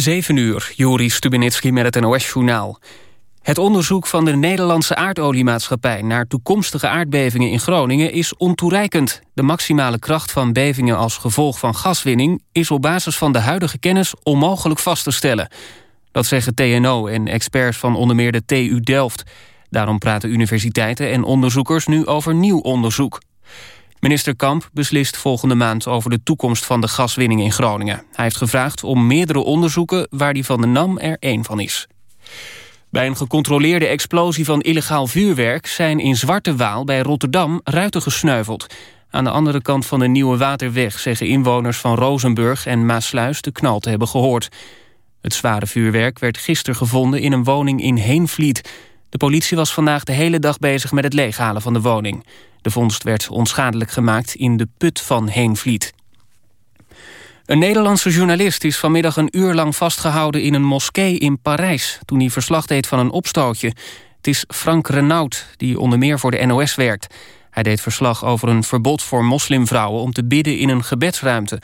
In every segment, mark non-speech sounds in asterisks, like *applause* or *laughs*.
7 uur, Juri Stubenitski met het NOS-journaal. Het onderzoek van de Nederlandse aardoliemaatschappij... naar toekomstige aardbevingen in Groningen is ontoereikend. De maximale kracht van bevingen als gevolg van gaswinning... is op basis van de huidige kennis onmogelijk vast te stellen. Dat zeggen TNO en experts van onder meer de TU Delft. Daarom praten universiteiten en onderzoekers nu over nieuw onderzoek. Minister Kamp beslist volgende maand over de toekomst van de gaswinning in Groningen. Hij heeft gevraagd om meerdere onderzoeken waar die van de NAM er één van is. Bij een gecontroleerde explosie van illegaal vuurwerk... zijn in Zwarte Waal bij Rotterdam ruiten gesneuveld. Aan de andere kant van de Nieuwe Waterweg... zeggen inwoners van Rozenburg en Maasluis de knal te hebben gehoord. Het zware vuurwerk werd gisteren gevonden in een woning in Heenvliet. De politie was vandaag de hele dag bezig met het leeghalen van de woning. De vondst werd onschadelijk gemaakt in de put van Heenvliet. Een Nederlandse journalist is vanmiddag een uur lang vastgehouden in een moskee in Parijs... toen hij verslag deed van een opstootje. Het is Frank Renaud, die onder meer voor de NOS werkt. Hij deed verslag over een verbod voor moslimvrouwen om te bidden in een gebedsruimte.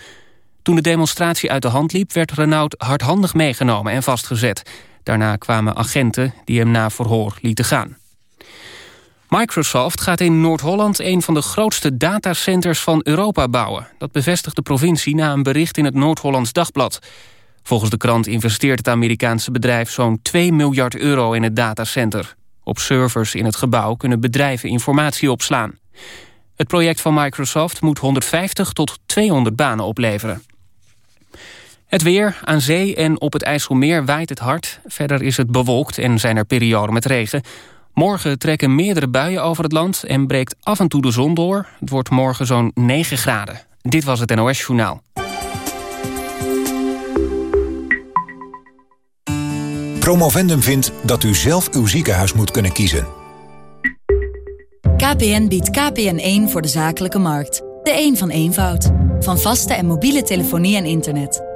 Toen de demonstratie uit de hand liep, werd Renaud hardhandig meegenomen en vastgezet. Daarna kwamen agenten die hem na verhoor lieten gaan. Microsoft gaat in Noord-Holland een van de grootste datacenters van Europa bouwen. Dat bevestigt de provincie na een bericht in het Noord-Hollands Dagblad. Volgens de krant investeert het Amerikaanse bedrijf zo'n 2 miljard euro in het datacenter. Op servers in het gebouw kunnen bedrijven informatie opslaan. Het project van Microsoft moet 150 tot 200 banen opleveren. Het weer, aan zee en op het IJsselmeer waait het hard. Verder is het bewolkt en zijn er perioden met regen. Morgen trekken meerdere buien over het land en breekt af en toe de zon door. Het wordt morgen zo'n 9 graden. Dit was het NOS Journaal. Promovendum vindt dat u zelf uw ziekenhuis moet kunnen kiezen. KPN biedt KPN1 voor de zakelijke markt. De een een van eenvoud. Van vaste en mobiele telefonie en internet.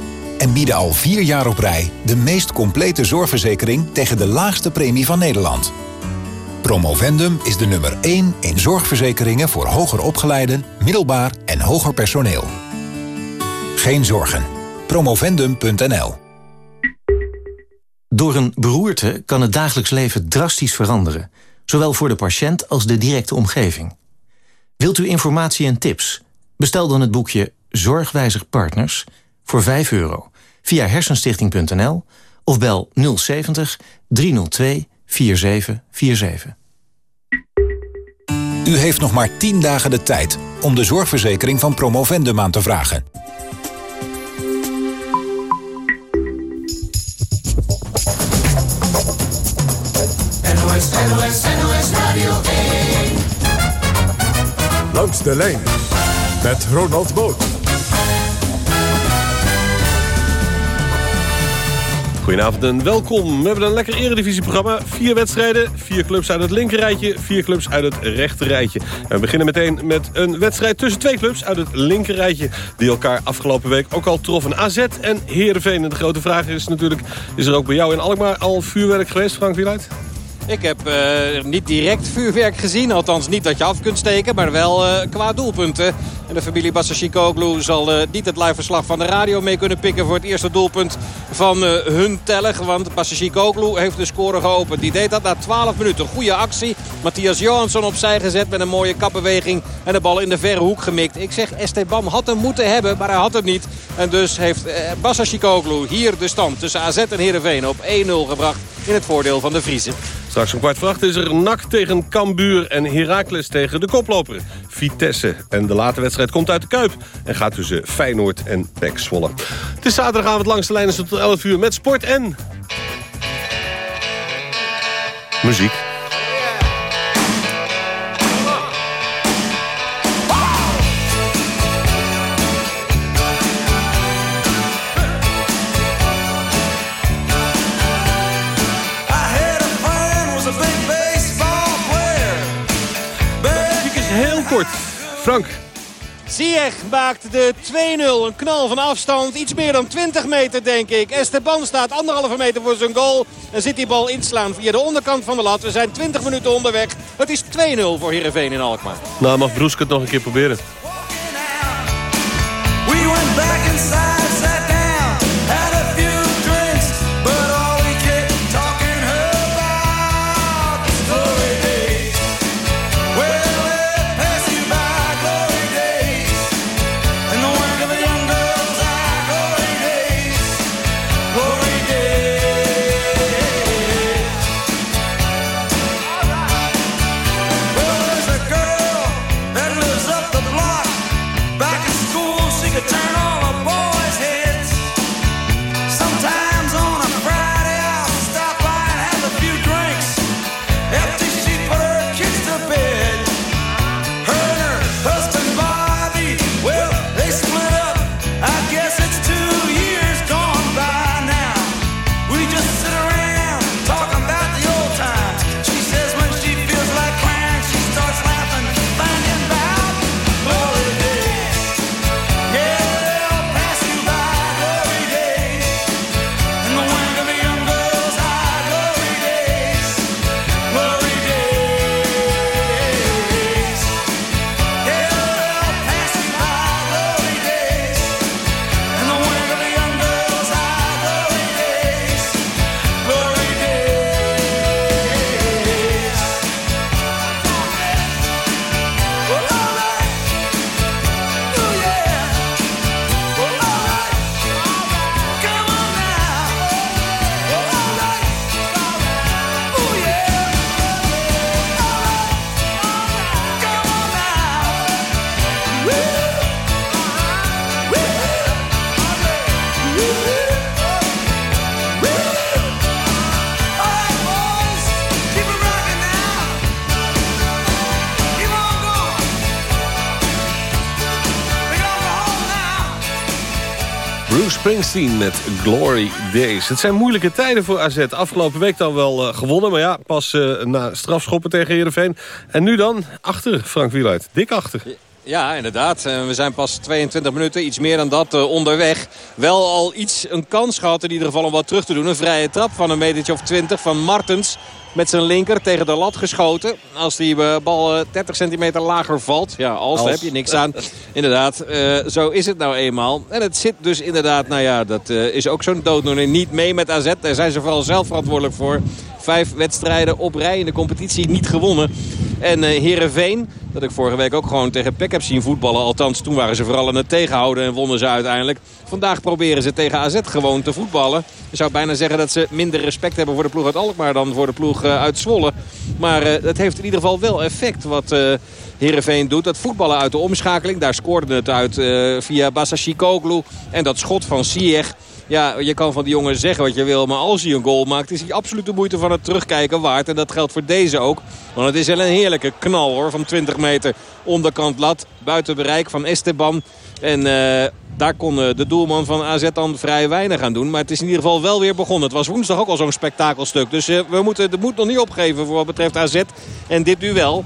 en bieden al vier jaar op rij... de meest complete zorgverzekering tegen de laagste premie van Nederland... Promovendum is de nummer 1 in zorgverzekeringen voor hoger opgeleiden, middelbaar en hoger personeel. Geen zorgen. Promovendum.nl Door een beroerte kan het dagelijks leven drastisch veranderen. Zowel voor de patiënt als de directe omgeving. Wilt u informatie en tips? Bestel dan het boekje Zorgwijzig Partners voor 5 euro via hersenstichting.nl of bel 070 302 4747. U heeft nog maar 10 dagen de tijd om de zorgverzekering van Promovendum aan te vragen. NOS, NOS, NOS Radio 1. Langs de lijn met Ronald Boot. Goedenavond en welkom. We hebben een lekker eredivisieprogramma. Vier wedstrijden, vier clubs uit het linkerrijtje, vier clubs uit het rechterrijtje. En we beginnen meteen met een wedstrijd tussen twee clubs uit het linkerrijtje... die elkaar afgelopen week ook al troffen. AZ en Heerenveen. En de grote vraag is natuurlijk, is er ook bij jou in Alkmaar al vuurwerk geweest, Frank Wieluid? Ik heb uh, niet direct vuurwerk gezien. Althans niet dat je af kunt steken, maar wel uh, qua doelpunten. En de familie Bassachikoglu zal uh, niet het live verslag van de radio mee kunnen pikken... voor het eerste doelpunt van hun tellig. Want Bassachikoglu heeft de score geopend. Die deed dat na 12 minuten. Goede actie. Matthias Johansson opzij gezet met een mooie kapbeweging. En de bal in de verre hoek gemikt. Ik zeg Esteban had hem moeten hebben, maar hij had het niet. En dus heeft Bassachikoglu hier de stand tussen AZ en Heerenveen op 1-0 gebracht... in het voordeel van de Vriezen. Straks om kwart voor acht is er NAC tegen Cambuur en Heracles tegen de koploper Vitesse. En de late wedstrijd komt uit de Kuip en gaat tussen Feyenoord en PEC Zwolle. Het is zaterdagavond langs de lijnen tot 11 uur met sport en... Muziek. Frank. Ziyech maakt de 2-0. Een knal van afstand. Iets meer dan 20 meter denk ik. Esteban staat anderhalve meter voor zijn goal. En zit die bal inslaan via de onderkant van de lat. We zijn 20 minuten onderweg. Het is 2-0 voor Heerenveen in Alkmaar. Nou, mag Broesk het nog een keer proberen. 16 met Glory Days. Het zijn moeilijke tijden voor AZ. Afgelopen week dan wel eh, gewonnen, maar ja, pas eh, na strafschoppen tegen Heerenveen. En nu dan achter Frank Wieluid. Dik achter inderdaad. Eh, We zijn pas 22 minuten, iets meer dan dat, eh, onderweg. Wel al iets een kans gehad in ieder geval om wat terug te doen. Een vrije trap van een metertje of 20 van Martens. Met zijn linker tegen de lat geschoten. Als die eh, bal eh, 30 centimeter lager valt. Ja, als, Als. heb je niks aan. *laughs* Inderdaad, zo is het nou eenmaal. En het zit dus inderdaad, nou ja, dat is ook zo'n dooddoener. Niet mee met AZ. Daar zijn ze vooral zelf verantwoordelijk voor. Vijf wedstrijden op rij in de competitie niet gewonnen. En eh Heerenveen, dat ik vorige week ook gewoon tegen PEC heb zien voetballen. Althans, toen waren ze vooral aan het tegenhouden en wonnen ze uiteindelijk. Vandaag proberen ze tegen AZ gewoon te voetballen. Je zou bijna zeggen dat ze minder respect hebben voor de ploeg uit Alkmaar dan voor de ploeg eh, uit Zwolle. Maar eh, het heeft in ieder geval wel effect wat eh Heerenveen doet. Dat voetballen uit de omschakeling, daar scoorde het uit eh, via Basashi Koglu. En dat schot van Ziyech. Ja, je kan van die jongen zeggen wat je wil. Maar als hij een goal maakt, is hij absoluut de moeite van het terugkijken waard. En dat geldt voor deze ook. Want het is wel een heerlijke knal hoor. Van 20 meter onderkant lat. Buiten bereik van Esteban. En eh, daar kon eh, de doelman van AZ dan vrij weinig aan doen. Maar het is in ieder geval wel weer begonnen. Het was woensdag ook al zo'n spektakelstuk. Dus eh, we moeten de moed nog niet opgeven voor wat betreft AZ. En dit duel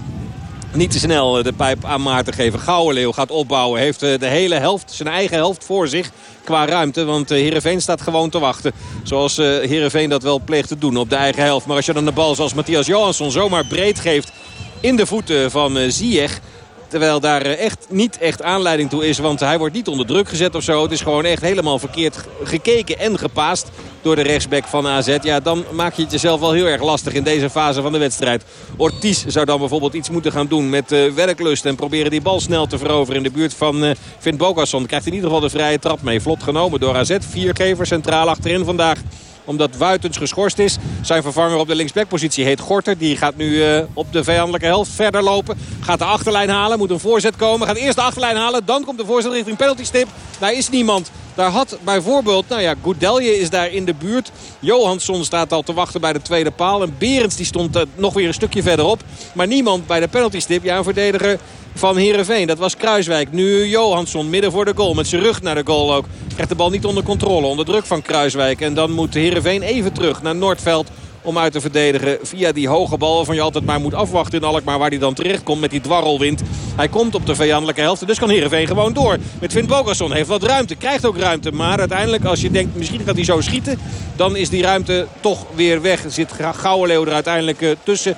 niet te snel de pijp aan Maarten geven. Gouwenleeuw gaat opbouwen. Heeft de hele helft, zijn eigen helft voor zich qua ruimte. Want eh, Heerenveen staat gewoon te wachten. Zoals eh, Heerenveen dat wel pleegt te doen op de eigen helft. Maar als je dan de bal zoals Matthias Johansson zomaar breed geeft in de voeten van eh, Ziyech... Terwijl daar eh, echt niet echt aanleiding toe is. Want hij wordt niet onder druk gezet of zo. Het is gewoon echt helemaal verkeerd ge- gekeken en gepaast door de rechtsback van AZ. Ja, dan maak je het jezelf wel heel erg lastig in deze fase van de wedstrijd. Ortiz zou dan bijvoorbeeld iets moeten gaan doen met eh, werklust. En proberen die bal snel te veroveren in de buurt van eh Finn Bogasson. Krijgt in ieder geval de vrije trap mee. Vlot genomen door AZ. Vierkever centraal achterin vandaag omdat Wuitens geschorst is. Zijn vervanger op de linksbackpositie heet Gorter. Die gaat nu eh, op de vijandelijke helft verder lopen. Gaat de achterlijn halen. Moet een voorzet komen. Gaat eerst de achterlijn halen. Dan komt de voorzet richting penaltystip. Daar is niemand. Daar had bijvoorbeeld, nou ja, Goudelje is daar in de buurt. Johansson staat al te wachten bij de tweede paal. En Berends die stond eh, nog weer een stukje verderop. Maar niemand bij de penaltystip. Ja, een verdediger van Heerenveen. Dat was Kruiswijk. Nu Johansson midden voor de goal. Met zijn rug naar de goal ook. Krijgt de bal niet onder controle. Onder druk van Kruiswijk. En dan moet Heerenveen even terug naar Noordveld om uit te verdedigen via die hoge bal... waarvan je altijd maar moet afwachten in Alkmaar waar hij dan terechtkomt met die dwarrelwind. Hij komt op de vijandelijke helft dus kan Heerenveen gewoon door. Met Finn Bogason heeft wat ruimte, krijgt ook ruimte. Maar uiteindelijk als je denkt misschien gaat hij zo schieten... dan is die ruimte toch weer weg. Zit Gouwenleeuw er uiteindelijk eh, tussen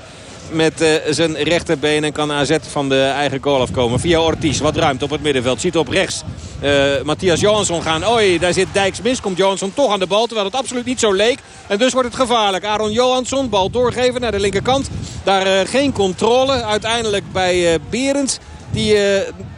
met uh, zijn rechterbeen. En kan AZ van de eigen goal afkomen. Via Ortiz, wat ruimte op het middenveld. Ziet op rechts uh, Matthias Johansson gaan. Oei, daar zit Dijks mis. Komt Johansson toch aan de bal. Terwijl het absoluut niet zo leek. En dus wordt het gevaarlijk. Aaron Johansson, bal doorgeven naar de linkerkant. Daar uh, geen controle. Uiteindelijk bij Berends. Die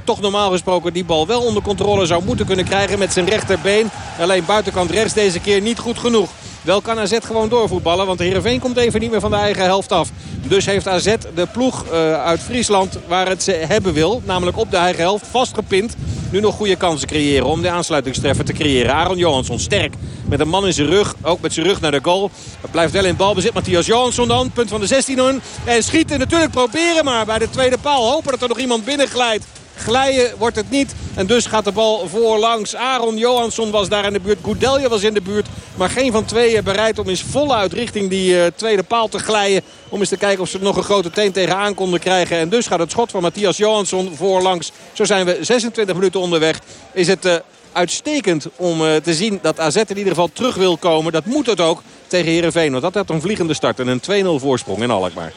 toch normaal gesproken die bal wel onder controle zou moeten kunnen krijgen met zijn rechterbeen. Alleen buitenkant rechts deze keer niet goed genoeg. Wel kan AZ gewoon doorvoetballen. Want Heerenveen komt even niet meer van de eigen helft af. Dus heeft AZ de ploeg uh, uit Friesland waar het ze hebben wil. Namelijk op de eigen helft vastgepind. Nu nog goede kansen creëren om de aansluitingstreffer te creëren. Aaron Johansson sterk met een man in zijn rug. Ook met zijn rug naar de goal. Het blijft wel in balbezit. Matthias Johansson dan. Punt van de 16 on. En schieten natuurlijk proberen maar bij de tweede paal. Hopen dat er nog iemand binnen glijdt. Glijden wordt het niet. En dus gaat de bal voorlangs. Aaron Johansson was daar in de buurt. Goudelje was in de buurt. Maar geen van tweeën bereid om eens voluit richting die uh, tweede paal te glijden. Om eens te kijken of ze er nog een grote teen tegenaan konden krijgen. En dus gaat het schot van Matthias Johansson voorlangs. Zo zijn we 26 minuten onderweg. Is het... Uh, uitstekend om uh, te zien dat AZ in ieder geval terug wil komen. Dat moet het ook tegen Heerenveen. Want dat had een vliegende start en een 2-0 voorsprong in Alkmaar.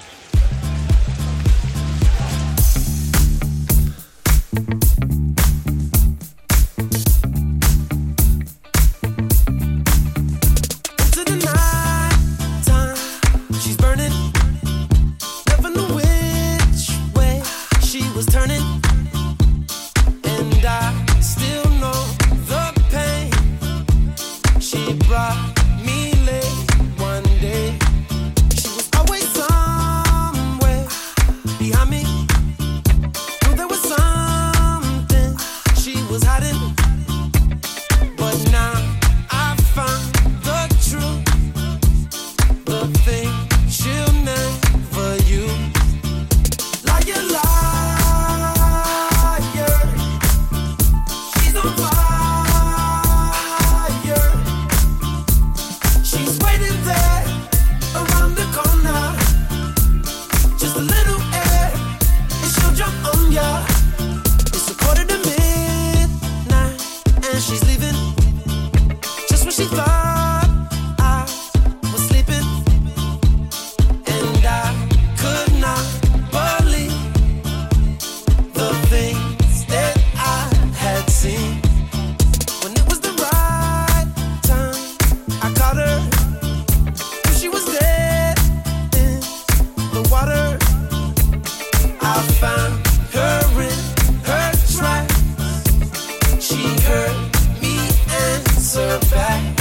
hurt me and survive.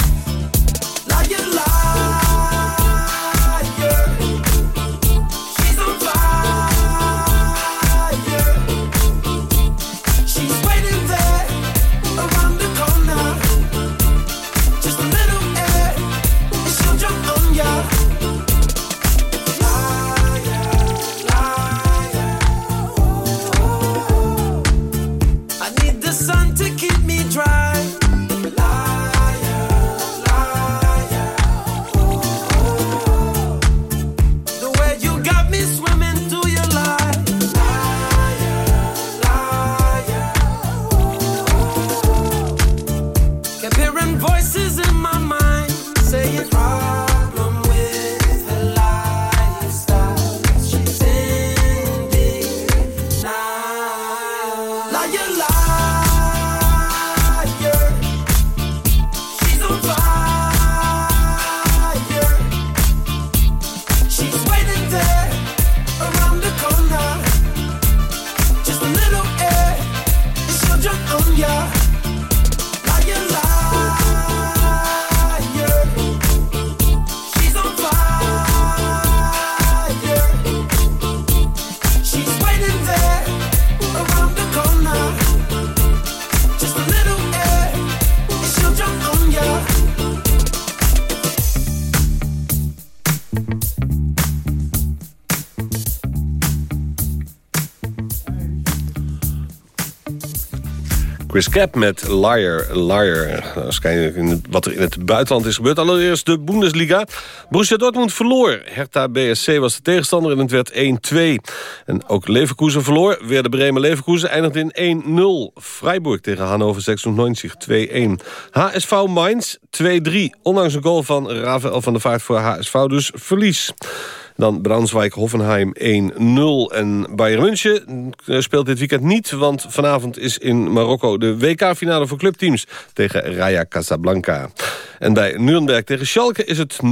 Lying like Chris met Liar, Liar. Waarschijnlijk in wat er in het buitenland is gebeurd. Allereerst de Bundesliga. Borussia Dortmund verloor. Hertha BSC was de tegenstander en het werd 1-2. En ook Leverkusen verloor. Weer de Bremen Leverkusen eindigde in 1-0. Freiburg tegen Hannover 96 2-1. HSV Mainz 2-3. Ondanks een goal van Rafael van der Vaart voor HSV dus verlies. Dan Braunschweig-Hoffenheim 1-0. En Bayern München eh, speelt dit weekend niet... want vanavond is in Marokko de WK-finale voor clubteams... tegen Raya Casablanca. En bij Nuremberg tegen Schalke is het 0-0.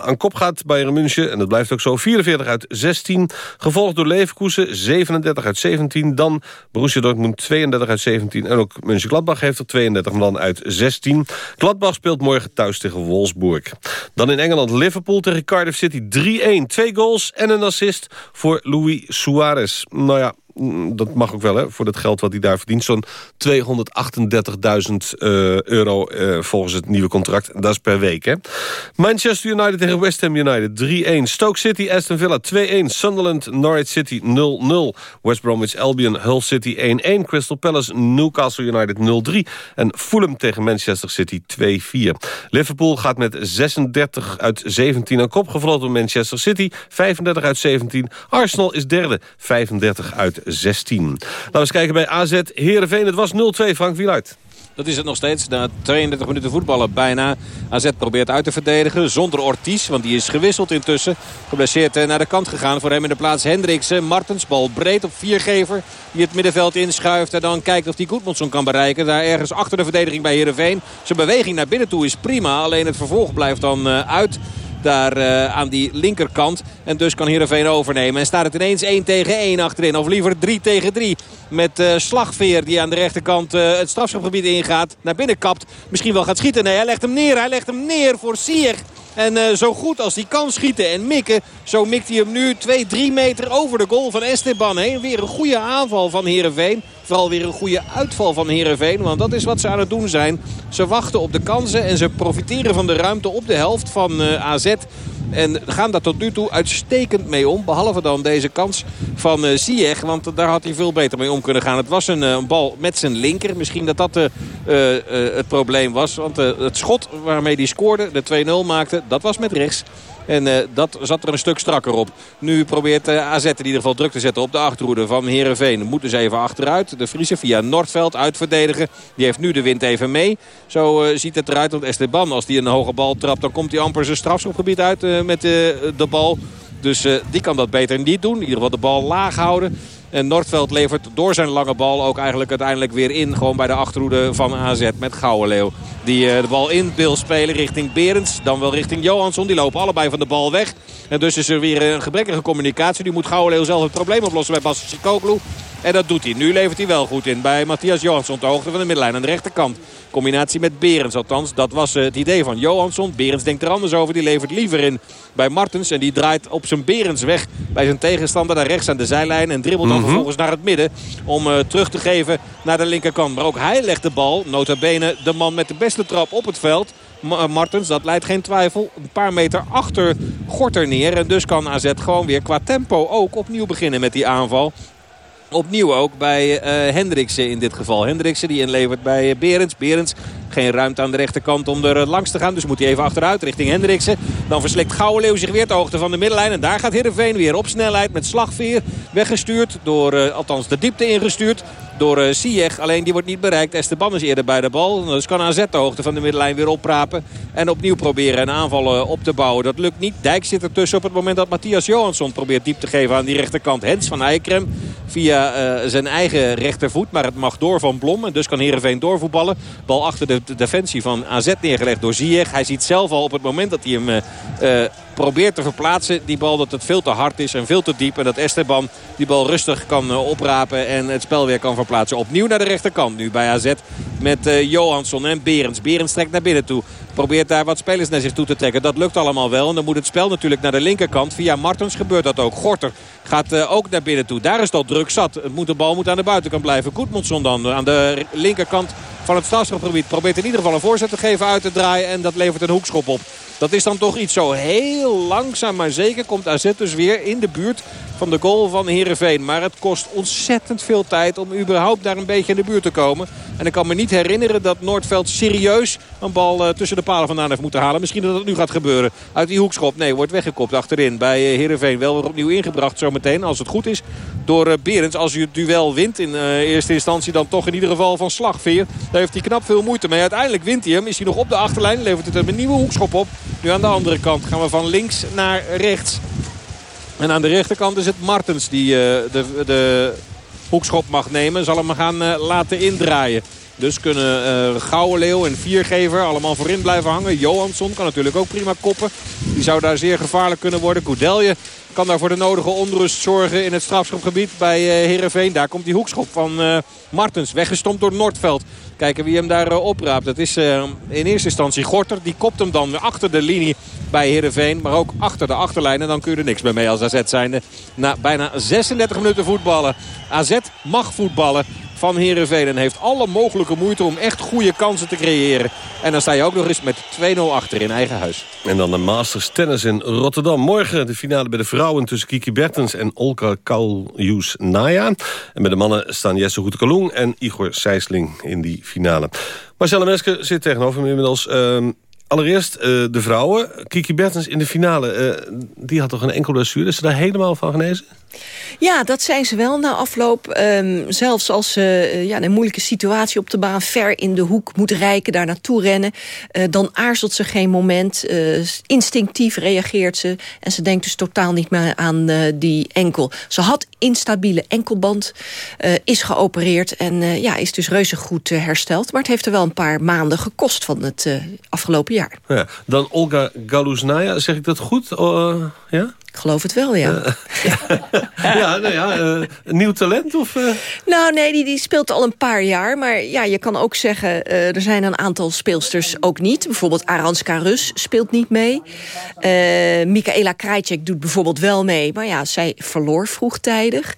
Aan kop gaat Bayern München, en dat blijft ook zo, 44 uit 16. Gevolgd door Leverkusen, 37 uit 17. Dan Borussia Dortmund, 32 uit 17. En ook Mönchengladbach heeft er 32 man uit 16. Gladbach speelt morgen thuis tegen Wolfsburg. Dan in Engeland Liverpool tegen Cardiff City 3-1. Twee goals en een assist voor Louis Suarez. Nou ja, dat mag ook wel, hè, voor het geld wat hij daar verdient. Zo'n 238.000 uh, euro uh, volgens het nieuwe contract. Dat is per week, hè. Manchester United tegen West Ham United 3-1. Stoke City, Aston Villa 2-1. Sunderland, Norwich City 0-0. West Bromwich Albion, Hull City 1-1. Crystal Palace, Newcastle United 0-3. En Fulham tegen Manchester City 2-4. Liverpool gaat met 36 uit 17 aan kop. Gevolgd door Manchester City, 35 uit 17. Arsenal is derde, 35 uit 16. Laten we eens kijken bij AZ Heerenveen. Het was 0-2, Frank Wieluid. Dat is het nog steeds. Na 32 minuten voetballen bijna. AZ probeert uit te verdedigen zonder Ortiz. Want die is gewisseld intussen. Geblesseerd eh, naar de kant gegaan. Voor hem in de plaats Hendriksen. Martens bal breed op viergever. Die het middenveld inschuift. En dan kijkt of die Goedmondson kan bereiken. Daar ergens achter de verdediging bij Heerenveen. Zijn beweging naar binnen toe is prima. Alleen het vervolg blijft dan eh, uit daar uh, aan die linkerkant. En dus kan Heerenveen overnemen. En staat het ineens 1 tegen 1 achterin. Of liever 3 tegen 3. Met uh, Slagveer die aan de rechterkant uh, het strafschopgebied ingaat. Naar binnen kapt. Misschien wel gaat schieten. Nee, hij legt hem neer. Hij legt hem neer voor Sier. En uh, zo goed als hij kan schieten en mikken. Zo mikt hij hem nu 2-3 meter over de goal van Esteban heen. Weer een goede aanval van Heerenveen. Vooral weer een goede uitval van Heerenveen. Want dat is wat ze aan het doen zijn. Ze wachten op de kansen en ze profiteren van de ruimte op de helft van uh, AZ. En gaan daar tot nu toe uitstekend mee om. Behalve dan deze kans van uh. Want daar had hij veel beter mee om kunnen gaan. Het was een, uh, een bal met zijn linker. Misschien dat dat uh, het probleem was. Want het schot waarmee hij scoorde, de 2-0 maakte, dat was met rechts. En uh, dat zat er een stuk strakker op. Nu probeert uh, AZ in ieder geval druk te zetten op de achterhoede van Heerenveen. Moet dus even achteruit. De Friese via Noordveld uitverdedigen. Die heeft nu de wind even mee. Zo uh, ziet het eruit. Want Esteban, als die een hoge bal trapt, dan komt hij amper zijn strafschopgebied uit met de bal. Dus die kan dat beter niet doen. In ieder geval de bal laag houden. En Noordveld levert door zijn lange bal ook eigenlijk uiteindelijk weer in. Gewoon bij de achterhoede van AZ met Gouwenleeuw. Die uh, de bal in wil spelen richting Berends. Dan wel richting Johansson. Die lopen allebei van de bal weg. En dus is er weer een gebrekkige communicatie. Nu moet Gouwenleeuw zelf het probleem oplossen bij Bas Sikoglu. En dat doet hij. Nu levert hij wel goed in bij Matthias Johansson. Ter hoogte van de middenlijn aan de rechterkant. Combinatie met Berends althans. Dat was het idee van Johansson. Berends denkt er anders over. Die levert liever in bij Martens. En die draait op zijn Berends weg bij zijn tegenstander. Daar rechts aan de zijlijn. En dribbelt dan mm -hmm. vervolgens naar het midden. Om uh, terug te geven naar de linkerkant. Maar ook hij legt de bal. Nota bene de man met de beste trap op het veld. Martens, dat leidt geen twijfel. Een paar meter achter Gorter neer. En dus kan AZ gewoon weer qua tempo ook opnieuw beginnen met die aanval. Opnieuw ook bij uh, Hendriksen in dit geval. Hendriksen die inlevert bij Berends. Berends geen ruimte aan de rechterkant om er langs te gaan. Dus moet hij even achteruit richting Hendriksen. Dan verslikt Gouwenleeuw zich weer ter hoogte van de middenlijn. En daar gaat Heerenveen weer op snelheid met slagveer. Weggestuurd, door, althans de diepte ingestuurd door uh, Ziyech. Alleen die wordt niet bereikt. Esteban is eerder bij de bal. Dus kan AZ de hoogte van de middenlijn weer oprapen. En opnieuw proberen een aanval uh, op te bouwen. Dat lukt niet. Dijk zit ertussen op het moment dat Matthias Johansson probeert diep te geven aan die rechterkant. Hens van Eikrem via uh, zijn eigen rechtervoet. Maar het mag door van Blom. En dus kan Heerenveen doorvoetballen. Bal achter de, de defensie van AZ neergelegd door Ziyech. Hij ziet zelf al op het moment dat hij hem probeert te verplaatsen. Die bal dat het veel te hard is en veel te diep. En dat Esteban die bal rustig kan oprapen en het spel weer kan verplaatsen. Opnieuw naar de rechterkant nu bij AZ met uh, Johansson en Berends. Berends trekt naar binnen toe. Probeert daar wat spelers naar zich toe te trekken. Dat lukt allemaal wel. En dan moet het spel natuurlijk naar de linkerkant. Via Martens gebeurt dat ook. Gorter gaat uh, ook naar binnen toe. Daar is dat druk zat. Het moet de bal moet aan de buitenkant blijven. Goedmondson dan aan de linkerkant van het strafschopgebied. Probeert in ieder geval een voorzet te geven uit te draaien. En dat levert een hoekschop op. Dat is dan toch iets zo heel langzaam maar zeker komt AZ dus weer in de buurt van de goal van Heerenveen. Maar het kost ontzettend veel tijd om überhaupt daar een beetje in de buurt te komen. En ik kan me niet herinneren dat Noordveld serieus een bal eh, tussen de palen vandaan heeft moeten halen. Misschien dat het nu gaat gebeuren. Uit die hoekschop. Nee, wordt weggekopt achterin bij eh, Heerenveen. Wel weer opnieuw ingebracht zometeen als het goed is. Door eh, Berends. Als u het duel wint in eerste instantie dan toch in ieder geval van slagveer. Daar heeft hij knap veel moeite mee. Uiteindelijk wint hij hem. Is hij nog op de achterlijn. Levert het een nieuwe hoekschop op. Nu aan de andere kant gaan we van links naar rechts. En aan de rechterkant is het Martens die eh, de, de hoekschop mag nemen. Zal hem gaan eh, laten indraaien. Dus kunnen uh, Gouwenleeuw en Viergever allemaal voorin blijven hangen. Johansson kan natuurlijk ook prima koppen. Die zou daar zeer gevaarlijk kunnen worden. Koudelje kan daar voor de nodige onrust zorgen in het strafschopgebied bij uh, Heerenveen. Daar komt die hoekschop van uh, Martens. Weggestompt door Noordveld. Kijken wie hem daar opraapt. Dat is in eerste instantie Gorter. Die kopt hem dan achter de linie bij Heerenveen. Maar ook achter de achterlijn. En dan kun je er niks meer mee als AZ zijnde. Na bijna 36 minuten voetballen. AZ mag voetballen van Heerenveen. En heeft alle mogelijke moeite om echt goede kansen te creëren. En dan sta je ook nog eens met 2-0 achter in eigen huis. En dan de Masters Tennis in Rotterdam. Morgen de finale bij de vrouwen tussen Kiki Bertens en Olga Kaljus Naya. En bij de mannen staan Jesse Goetekalung en Igor Sijsling in die finale. Marcella Mesker zit tegenover me inmiddels... Uh, Allereerst uh, de vrouwen. Kiki Bertens in de finale. Uh, die had toch een enkel blessure. Is ze daar helemaal van genezen? Ja, dat zijn ze wel na afloop. Um, zelfs als ze uh, ja, een moeilijke situatie op de baan... ver in de hoek moet rijken, daar naartoe rennen... dan aarzelt ze geen moment. instinctief reageert ze. En ze denkt dus totaal niet meer aan die enkel. Ze had instabiele enkelband. is geopereerd en ja, is dus reuze goed hersteld. Maar het heeft er wel een paar maanden gekost van het afgelopen jaar. Ja, dan Olga Galuznaya, zeg ik dat goed? Uh, ja? Ik geloof het wel, ja. Uh, *laughs* ja, nou ja, uh, een nieuw talent? Of, uh... Nou, nee, die, die speelt al een paar jaar. Maar ja, je kan ook zeggen, er zijn een aantal speelsters ook niet. Bijvoorbeeld Aranska Rus speelt niet mee. Michaela Krajcek doet bijvoorbeeld wel mee. Maar ja, zij verloor vroegtijdig.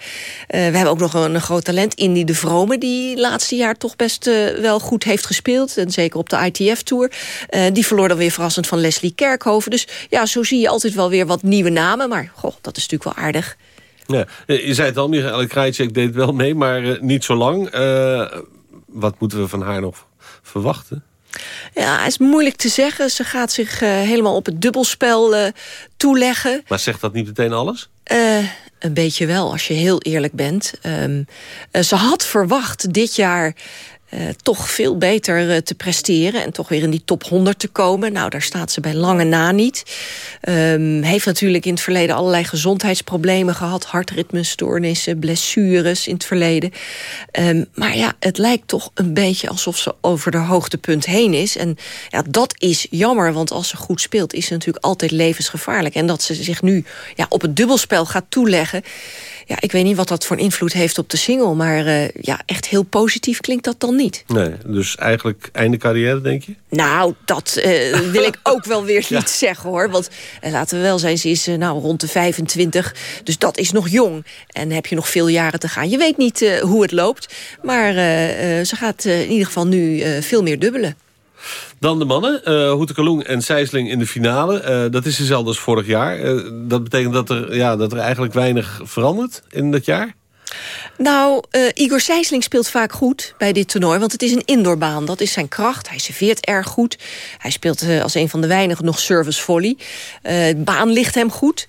we hebben ook nog een, een groot talent, Indy de Vrome... die laatste jaar toch best wel goed heeft gespeeld. En zeker op de ITF-tour. die verloor dan weer verrassend van Leslie Kerkhoven. Dus ja, zo zie je altijd wel weer wat nieuwe namen. Maar goh, dat is natuurlijk wel aardig. Ja, je zei het al, Michael Krajicek deed wel mee, maar uh, niet zo lang. Uh, wat moeten we van haar nog verwachten? Ja, het is moeilijk te zeggen. Ze gaat zich uh, helemaal op het dubbelspel toeleggen. Maar zegt dat niet meteen alles? een beetje wel, als je heel eerlijk bent. Um, ze had verwacht dit jaar uh, toch veel beter uh, te presteren... en toch weer in die top 100 te komen. Nou, daar staat ze bij lange na niet. Um, heeft natuurlijk in het verleden allerlei gezondheidsproblemen gehad. Hartritmestoornissen, blessures in het verleden. Um, maar ja, het lijkt toch een beetje alsof ze over de hoogtepunt heen is. En ja, dat is jammer, want als ze goed speelt... is ze natuurlijk altijd levensgevaarlijk. En dat ze zich nu ja, op het dubbelspel gaat toeleggen... Ja, ik weet niet wat dat voor invloed heeft op de single. Maar uh, ja, echt heel positief klinkt dat dan niet. Nee, dus eigenlijk einde carrière, denk je? Nou, dat uh, wil ik *laughs* ook wel weer niet zeggen, hoor. Want uh, laten we wel zijn, ze is nou, rond de 25. Dus dat is nog jong. En heb je nog veel jaren te gaan. Je weet niet hoe het loopt. Maar ze gaat in ieder geval nu veel meer dubbelen. Dan de mannen, uh, Hoetekalung en Sijsling in de finale. Uh, dat is dezelfde als vorig jaar. Uh, dat betekent dat er, ja, dat er eigenlijk weinig verandert in dat jaar? Nou, uh, Igor Sijsling speelt vaak goed bij dit toernooi. Want het is een indoorbaan. Dat is zijn kracht. Hij serveert erg goed. Hij speelt uh, als een van de weinigen nog service volley. Uh, baan ligt hem goed.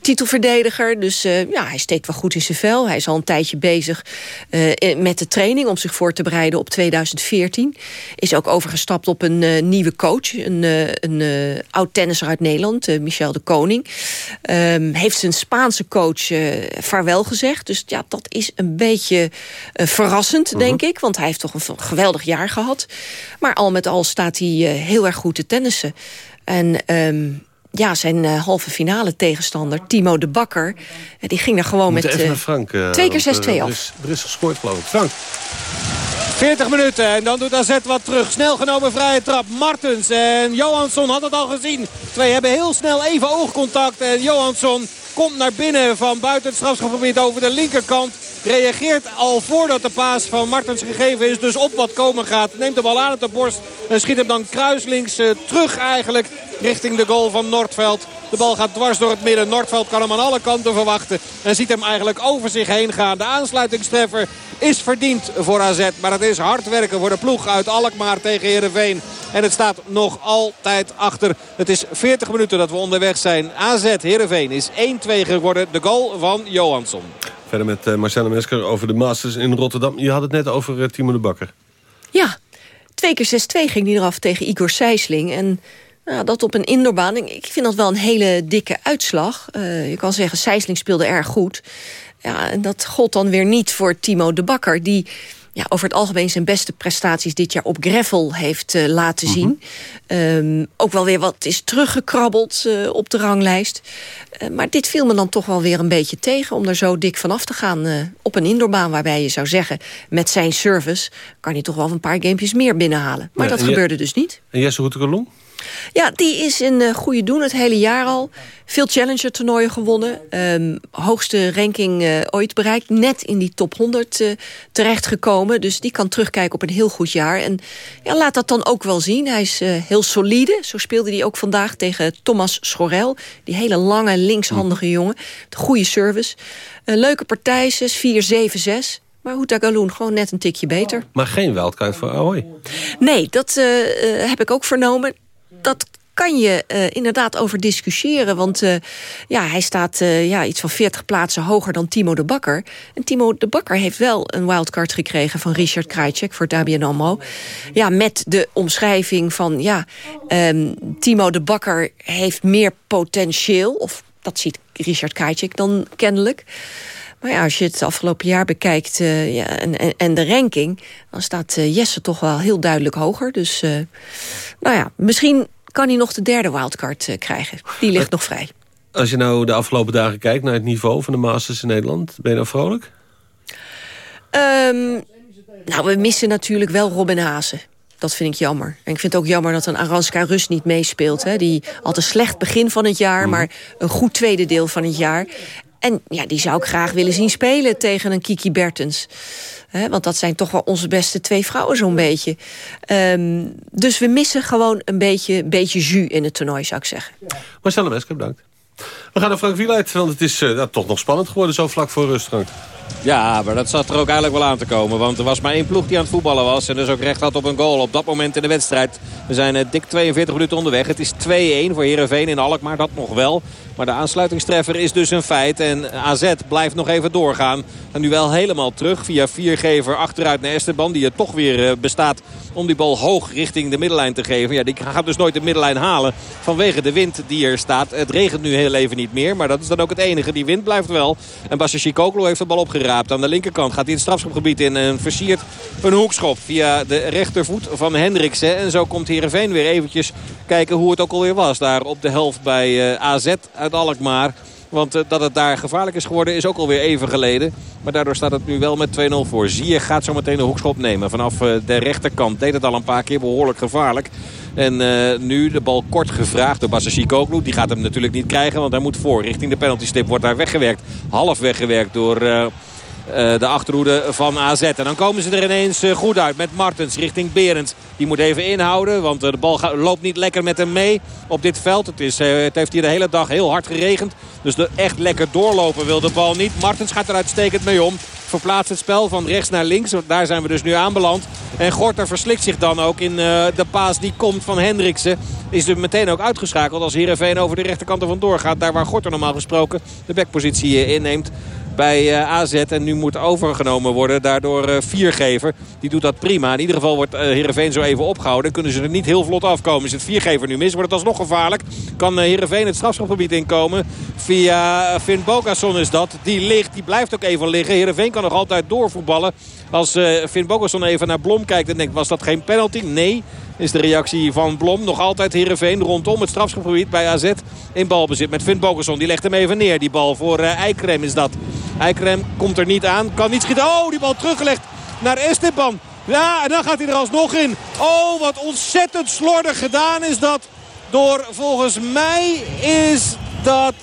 titelverdediger. Dus ja, hij steekt wel goed in zijn vel. Hij is al een tijdje bezig met de training... om zich voor te bereiden op 2014. Is ook overgestapt op een nieuwe coach. Een, een oud-tennisser uit Nederland, Michel de Koning. Um, heeft zijn Spaanse coach vaarwel gezegd. Dus ja, dat is een beetje uh, verrassend, uh -huh. denk ik. Want hij heeft toch een geweldig jaar gehad. Maar al met al staat hij uh, heel erg goed te tennissen. En... Um, ja, zijn uh, halve finale tegenstander, Timo de Bakker... die ging er gewoon met uh, Frank, twee keer 6-2 af. Er is gescoord, geloof ik. Frank. 40 minuten en dan doet AZ wat terug. Snel genomen vrije trap. Martens en Johansson had het al gezien. Twee hebben heel snel even oogcontact. En Johansson komt naar binnen van buiten het strafschopgebied over de linkerkant. Reageert al voordat de paas van Martens gegeven is. Dus op wat komen gaat. Neemt de bal aan op de borst. En schiet hem dan kruislinks uh, terug eigenlijk richting de goal van Noordveld. De bal gaat dwars door het midden. Noordveld kan hem aan alle kanten verwachten. En ziet hem eigenlijk over zich heen gaan. De aansluitingstreffer is verdiend voor AZ. Maar het is hard werken voor de ploeg uit Alkmaar tegen Heerenveen. En het staat nog altijd achter. Het is 40 minuten dat we onderweg zijn. AZ Heerenveen is 1-2 geworden. De goal van Johansson. Verder met uh, Marcella Mesker over de Masters in Rotterdam. Je had het net over uh, Timo de Bakker. Ja, twee keer 6-2 ging hij eraf tegen Igor Sijsling. En nou, dat op een indoorbaan. Ik vind dat wel een hele dikke uitslag. Uh, je kan zeggen, Sijsling speelde erg goed. Ja, en dat gold dan weer niet voor Timo de Bakker... die ja, over het algemeen zijn beste prestaties dit jaar op Greffel heeft uh, laten zien. Mm -hmm. um, ook wel weer wat is teruggekrabbeld uh, op de ranglijst. Uh, maar dit viel me dan toch wel weer een beetje tegen... om er zo dik vanaf te gaan op een indoorbaan... waarbij je zou zeggen, met zijn service... kan hij toch wel een paar gamepjes meer binnenhalen. Maar ja, dat gebeurde dus niet. En Jesse Hoetekelong? Ja, die is in uh, goede doen het hele jaar al. Veel Challenger-toernooien gewonnen. Um, hoogste ranking uh, ooit bereikt. Net in die top 100 uh, terechtgekomen. Dus die kan terugkijken op een heel goed jaar. En ja, laat dat dan ook wel zien. Hij is heel solide. Zo speelde hij ook vandaag tegen Thomas Schorel. Die hele lange, linkshandige jongen. De goede service. Leuke partij, 6-4-7-6. Maar Houta Galoen gewoon net een tikje beter. Maar geen wildcard voor Ahoy? Nee, dat heb ik ook vernomen dat kan je uh, inderdaad over discussiëren. Want uh, ja, hij staat uh, ja, iets van 40 plaatsen hoger dan Timo de Bakker. En Timo de Bakker heeft wel een wildcard gekregen van Richard Krajcek voor AMRO. Ja, met de omschrijving van ja, um, Timo de Bakker heeft meer potentieel. Of dat ziet Richard Krajcek dan kennelijk. Maar ja, als je het afgelopen jaar bekijkt uh, ja, en, en, en, de ranking... dan staat uh, Jesse toch wel heel duidelijk hoger. Dus uh, nou ja, misschien kan hij nog de derde wildcard krijgen. Die ligt nog vrij. Als je nou de afgelopen dagen kijkt naar het niveau van de Masters in Nederland... ben je nou vrolijk? Um, nou, we missen natuurlijk wel Robin Hazen. Dat vind ik jammer. En ik vind het ook jammer dat een Aranska Rus niet meespeelt. Hè. Die had een slecht begin van het jaar, mm. maar een goed tweede deel van het jaar. En ja, die zou ik graag willen zien spelen tegen een Kiki Bertens. Want dat zijn toch wel onze beste twee vrouwen zo'n beetje. Um, dus we missen gewoon een beetje, beetje jus in het toernooi, zou ik zeggen. Marcella Mesker, bedankt. We gaan naar Frank Wieluid, want het is uh, toch nog spannend geworden zo vlak voor rust. Frank. Ja, maar dat zat er ook eigenlijk wel aan te komen. Want er was maar één ploeg die aan het voetballen was. En dus ook recht had op een goal op dat moment in de wedstrijd. We zijn uh, dik 42 minuten onderweg. Het is 2-1 voor Heerenveen in Alkmaar. Dat nog wel. Maar de aansluitingstreffer is dus een feit. En AZ blijft nog even doorgaan. En nu wel helemaal terug via viergever achteruit naar Esteban. Die er toch weer uh, bestaat om die bal hoog richting de middenlijn te geven. Ja, die gaat dus nooit de middenlijn halen vanwege de wind die er staat. Het regent nu heel even niet meer. Maar dat is dan ook het enige. Die wind blijft wel. En Basje Chicoclo heeft de bal Aan de linkerkant gaat hij het strafschopgebied in. En versiert een hoekschop via de rechtervoet van Hendriksen. En zo komt Heerenveen weer eventjes kijken hoe het ook alweer was. Daar op de helft bij uh, AZ uit Alkmaar. Want uh, dat het daar gevaarlijk is geworden is ook alweer even geleden. Maar daardoor staat het nu wel met 2-0 voor. Zier gaat zo meteen de hoekschop nemen. Vanaf uh, de rechterkant deed het al een paar keer behoorlijk gevaarlijk. En nu de bal kort gevraagd door Bassaci Koklu. Die gaat hem natuurlijk niet krijgen, want hij moet voor. Richting de penaltystip wordt daar weggewerkt. Half weggewerkt door... de achterhoede van AZ. En dan komen ze er ineens uh, goed uit met Martens richting Berend. Die moet even inhouden, want de bal loopt niet lekker met hem mee op dit veld. Het, is, het heeft hier de hele dag heel hard geregend. Dus de echt lekker doorlopen wil de bal niet. Martens gaat er uitstekend mee om. Verplaatst het spel van rechts naar links. Daar zijn we dus nu aanbeland. En Gorter verslikt zich dan ook in de paas die komt van Hendriksen. Is er meteen ook uitgeschakeld als Heerenveen over de rechterkant er vandoor gaat. Daar waar Gorter normaal gesproken de backpositie inneemt bij uh, AZ. En nu moet overgenomen worden. Daardoor uh, Viergever. Die doet dat prima. In ieder geval wordt uh, Heerenveen zo even opgehouden. Kunnen ze er niet heel vlot afkomen. Is het Viergever nu mis. Wordt het alsnog gevaarlijk. Kan Heerenveen het strafschopgebied inkomen. Via Finn Bogason is dat. Die ligt. Die blijft ook even liggen. Heerenveen kan nog altijd doorvoetballen. Als Finn Bogason even naar Blom kijkt en denkt was dat geen penalty? Nee is de reactie van Blom. Nog altijd Heerenveen rondom het strafschopgebied bij AZ in balbezit met Finn Bogerson. Die legt hem even neer. Die bal voor uh, Eikrem is dat. Eikrem komt er niet aan. Kan niet schieten. Oh, die bal teruggelegd naar Esteban. Ja, en dan gaat hij er alsnog in. Oh, wat ontzettend slordig gedaan is dat. Door, volgens mij is dat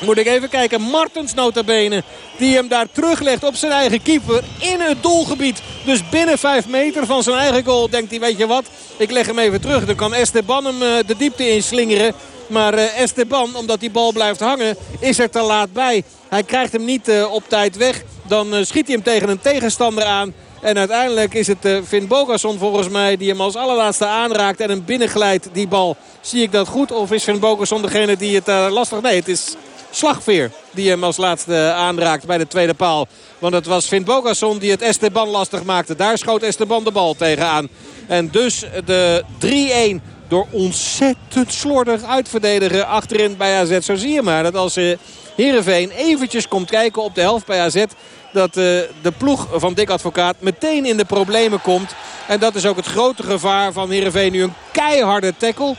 moet ik even kijken. Martens notabene. Die hem daar teruglegt op zijn eigen keeper. In het doelgebied. Dus binnen 5 meter van zijn eigen goal denkt hij. Weet je wat. Ik leg hem even terug. Dan kan Esteban hem de diepte inslingeren. Maar eh, Esteban, omdat die bal blijft hangen, is er te laat bij. Hij krijgt hem niet eh, op tijd weg. Dan eh, schiet hij hem tegen een tegenstander aan. En uiteindelijk is het Finn Bogason volgens mij die hem als allerlaatste aanraakt en hem binnenglijdt die bal. Zie ik dat goed of is Finn Bogason degene die het lastig... Nee, het is Slagveer die hem als laatste aanraakt bij de tweede paal. Want het was Finn Bogason die het Esteban lastig maakte. Daar schoot Esteban de bal tegenaan. En dus de 3-1 door ontzettend slordig uitverdedigen achterin bij AZ. Zo zie je maar dat als uh, Heerenveen eventjes komt kijken op de helft bij AZ... dat uh, de ploeg van Dick Advocaat meteen in de problemen komt. En dat is ook het grote gevaar van Heerenveen. Nu een keiharde tackle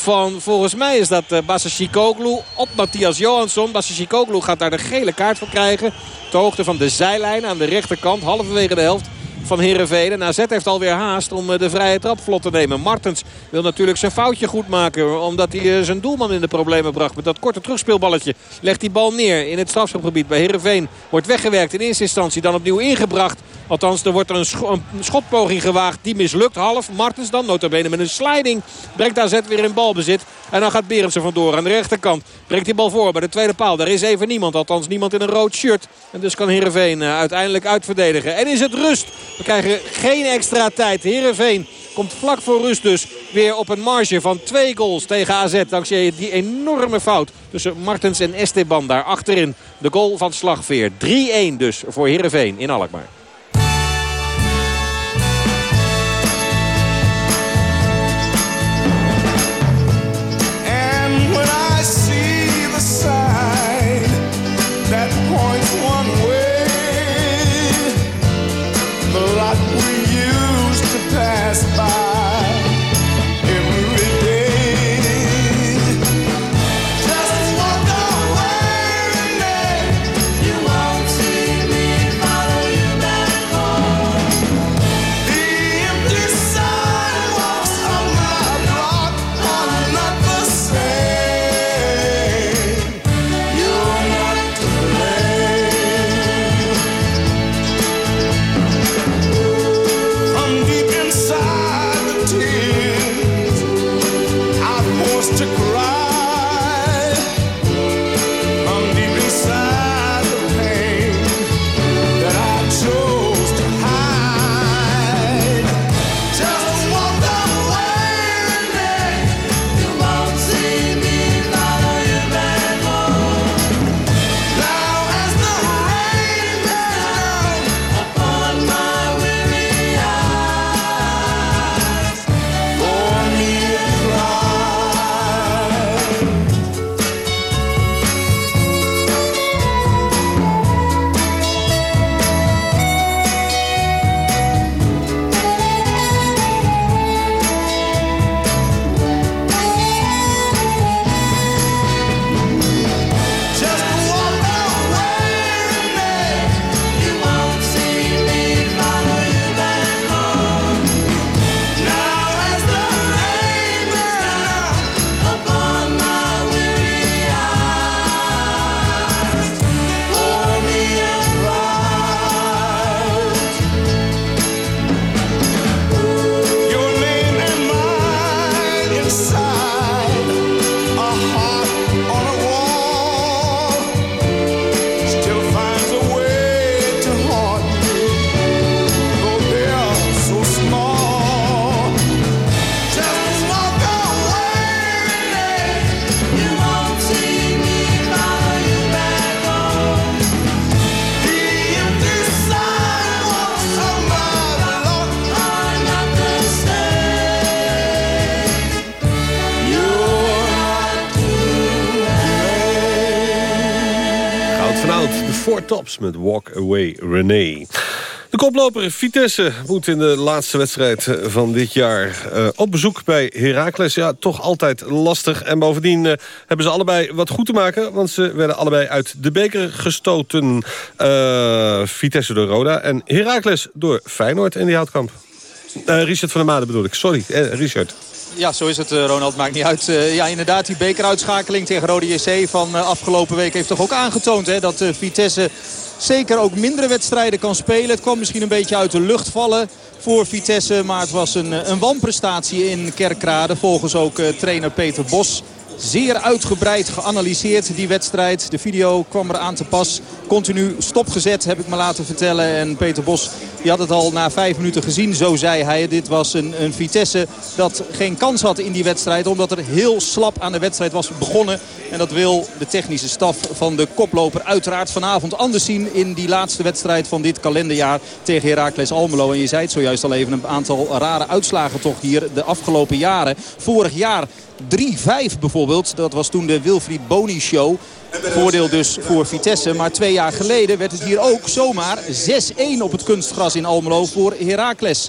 van volgens mij is dat uh, Basashikoglu op Matthias Johansson. Basashikoglu gaat daar de gele kaart voor krijgen. Ter hoogte van de zijlijn aan de rechterkant. Halverwege de helft van Heerenveen. En AZ heeft alweer haast om de vrije trap vlot te nemen. Martens wil natuurlijk zijn foutje goed maken. Omdat hij zijn doelman in de problemen bracht. Met dat korte terugspeelballetje legt die bal neer in het strafschopgebied bij Heerenveen. Wordt weggewerkt in eerste instantie. Dan opnieuw ingebracht. Althans, er wordt een, een schotpoging gewaagd. Die mislukt half. Martens dan, notabene met een sliding. Brengt AZ weer in balbezit. En dan gaat Berendsen vandoor aan de rechterkant. Brengt die bal voor bij de tweede paal. Daar is even niemand. Althans, niemand in een rood shirt. En dus kan Heerenveen uiteindelijk uitverdedigen. En is het rust. We krijgen geen extra tijd. Heerenveen komt vlak voor rust dus weer op een marge van twee goals tegen AZ. Dankzij die enorme fout tussen Martens en Esteban daar achterin. De goal van Slagveer. 3-1 dus voor Heerenveen in Alkmaar. Tops met Walk Away René. De koploper Vitesse moet in de laatste wedstrijd eh, van dit jaar uh, op bezoek bij Heracles. Ja, toch altijd lastig. En bovendien uh, hebben ze allebei wat goed te maken. Want ze werden allebei uit de beker gestoten. Vitesse door Roda en Heracles door Feyenoord in die houtkamp. Richard van der Made bedoel ik. Sorry, Richard. Ja, zo is het, Ronald. Maakt niet uit. Uh, ja, inderdaad, die bekeruitschakeling tegen Rode JC van uh, afgelopen week heeft toch ook aangetoond hè, dat Vitesse zeker ook mindere wedstrijden kan spelen. Het kwam misschien een beetje uit de lucht vallen voor Vitesse. Maar het was een, een wanprestatie in Kerkrade. Volgens ook trainer Peter Bos. Zeer uitgebreid geanalyseerd, die wedstrijd. De video kwam er aan te pas. Continu stopgezet, heb ik me laten vertellen. En Peter Bos die had het al na vijf minuten gezien, zo zei hij. Dit was een, een Vitesse dat geen kans had in die wedstrijd. Omdat er heel slap aan de wedstrijd was begonnen. En dat wil de technische staf van de koploper uiteraard vanavond anders zien... in die laatste wedstrijd van dit kalenderjaar tegen Heracles Almelo. En je zei het zojuist al even, een aantal rare uitslagen toch hier de afgelopen jaren. Vorig jaar 3-5 bijvoorbeeld. Dat was toen de Wilfried Boni show. Voordeel dus voor Vitesse. Maar twee jaar geleden werd het hier ook zomaar 6-1 op het kunstgras in Almelo voor Heracles.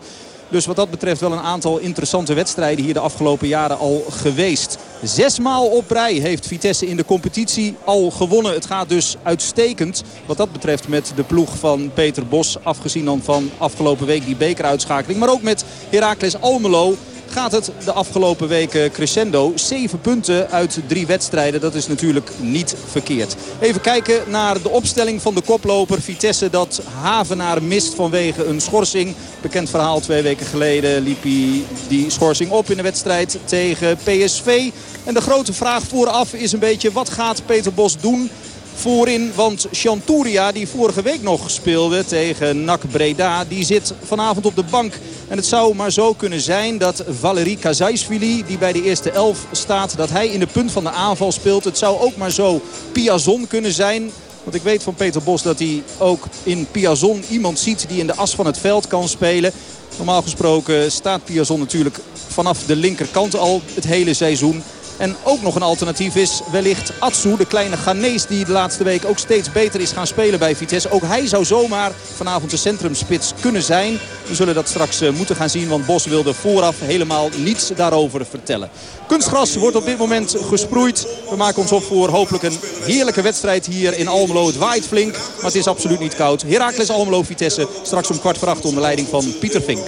Dus wat dat betreft wel een aantal interessante wedstrijden hier de afgelopen jaren al geweest. Zesmaal op rij heeft Vitesse in de competitie al gewonnen. Het gaat dus uitstekend wat dat betreft met de ploeg van Peter Bos. Afgezien dan van afgelopen week die bekeruitschakeling. Maar ook met Heracles Almelo gaat het de afgelopen weken crescendo. Zeven punten uit drie wedstrijden, dat is natuurlijk niet verkeerd. Even kijken naar de opstelling van de koploper Vitesse dat Havenaar mist vanwege een schorsing. Bekend verhaal twee weken geleden liep hij die schorsing op in de wedstrijd tegen PSV. En de grote vraag vooraf is een beetje wat gaat Peter Bos doen voorin. Want Chanturia, die vorige week nog speelde tegen NAC Breda, die zit vanavond op de bank. En het zou maar zo kunnen zijn dat Valerie Kazaisvili, die bij de eerste elf staat, dat hij in de punt van de aanval speelt. Het zou ook maar zo Piazon kunnen zijn. Want ik weet van Peter Bos dat hij ook in Piazon iemand ziet die in de as van het veld kan spelen. Normaal gesproken staat Piazon natuurlijk vanaf de linkerkant al het hele seizoen. En ook nog een alternatief is wellicht Atsu, de kleine Ghanese die de laatste week ook steeds beter is gaan spelen bij Vitesse. Ook hij zou zomaar vanavond de centrumspits kunnen zijn. We zullen dat straks eh, moeten gaan zien, want Bos wilde vooraf helemaal niets daarover vertellen. Kunstgras wordt op dit moment gesproeid. We maken ons op voor hopelijk een heerlijke wedstrijd hier in Almelo. Het waait flink, maar het is absoluut niet koud. Heracles Almelo Vitesse straks om kwart voor acht onder leiding van Pieter Vink.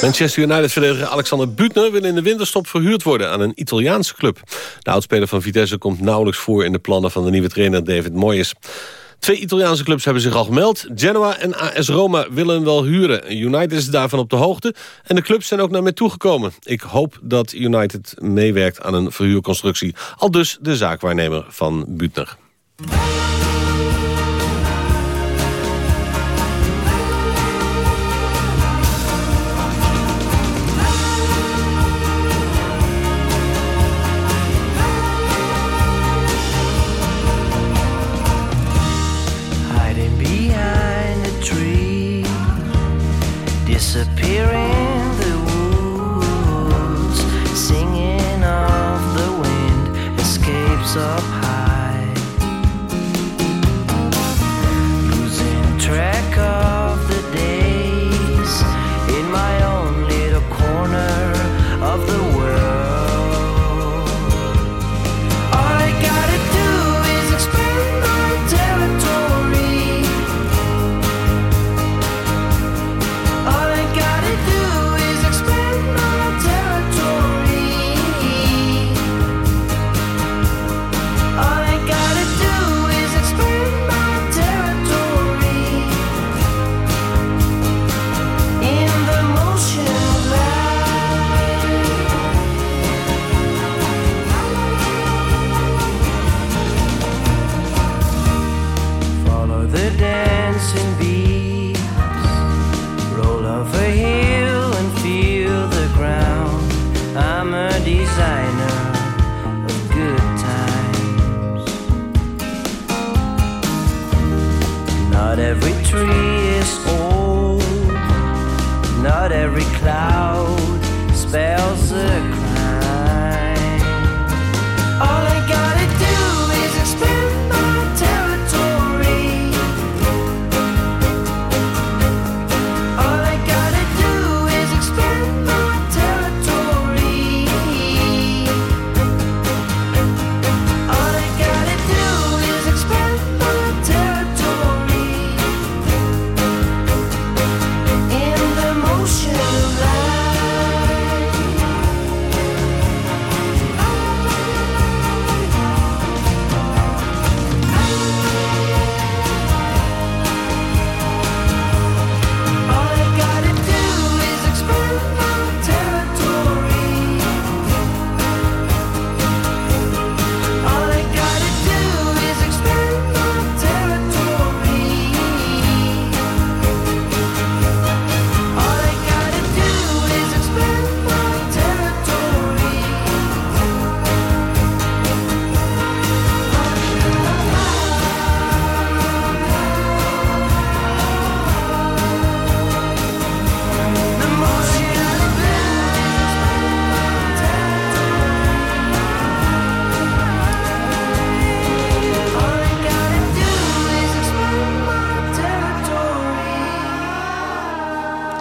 Manchester United-verdediger Alexander Butner wil in de winterstop verhuurd worden aan een Italiaanse club. De oudspeler van Vitesse komt nauwelijks voor in de plannen van de nieuwe trainer David Moyes. Twee Italiaanse clubs hebben zich al gemeld. Genoa en AS Roma willen wel huren. United is daarvan op de hoogte. En de clubs zijn ook naar mij toegekomen. Ik hoop dat United meewerkt aan een verhuurconstructie. Al dus de zaakwaarnemer van Butner. disappearing.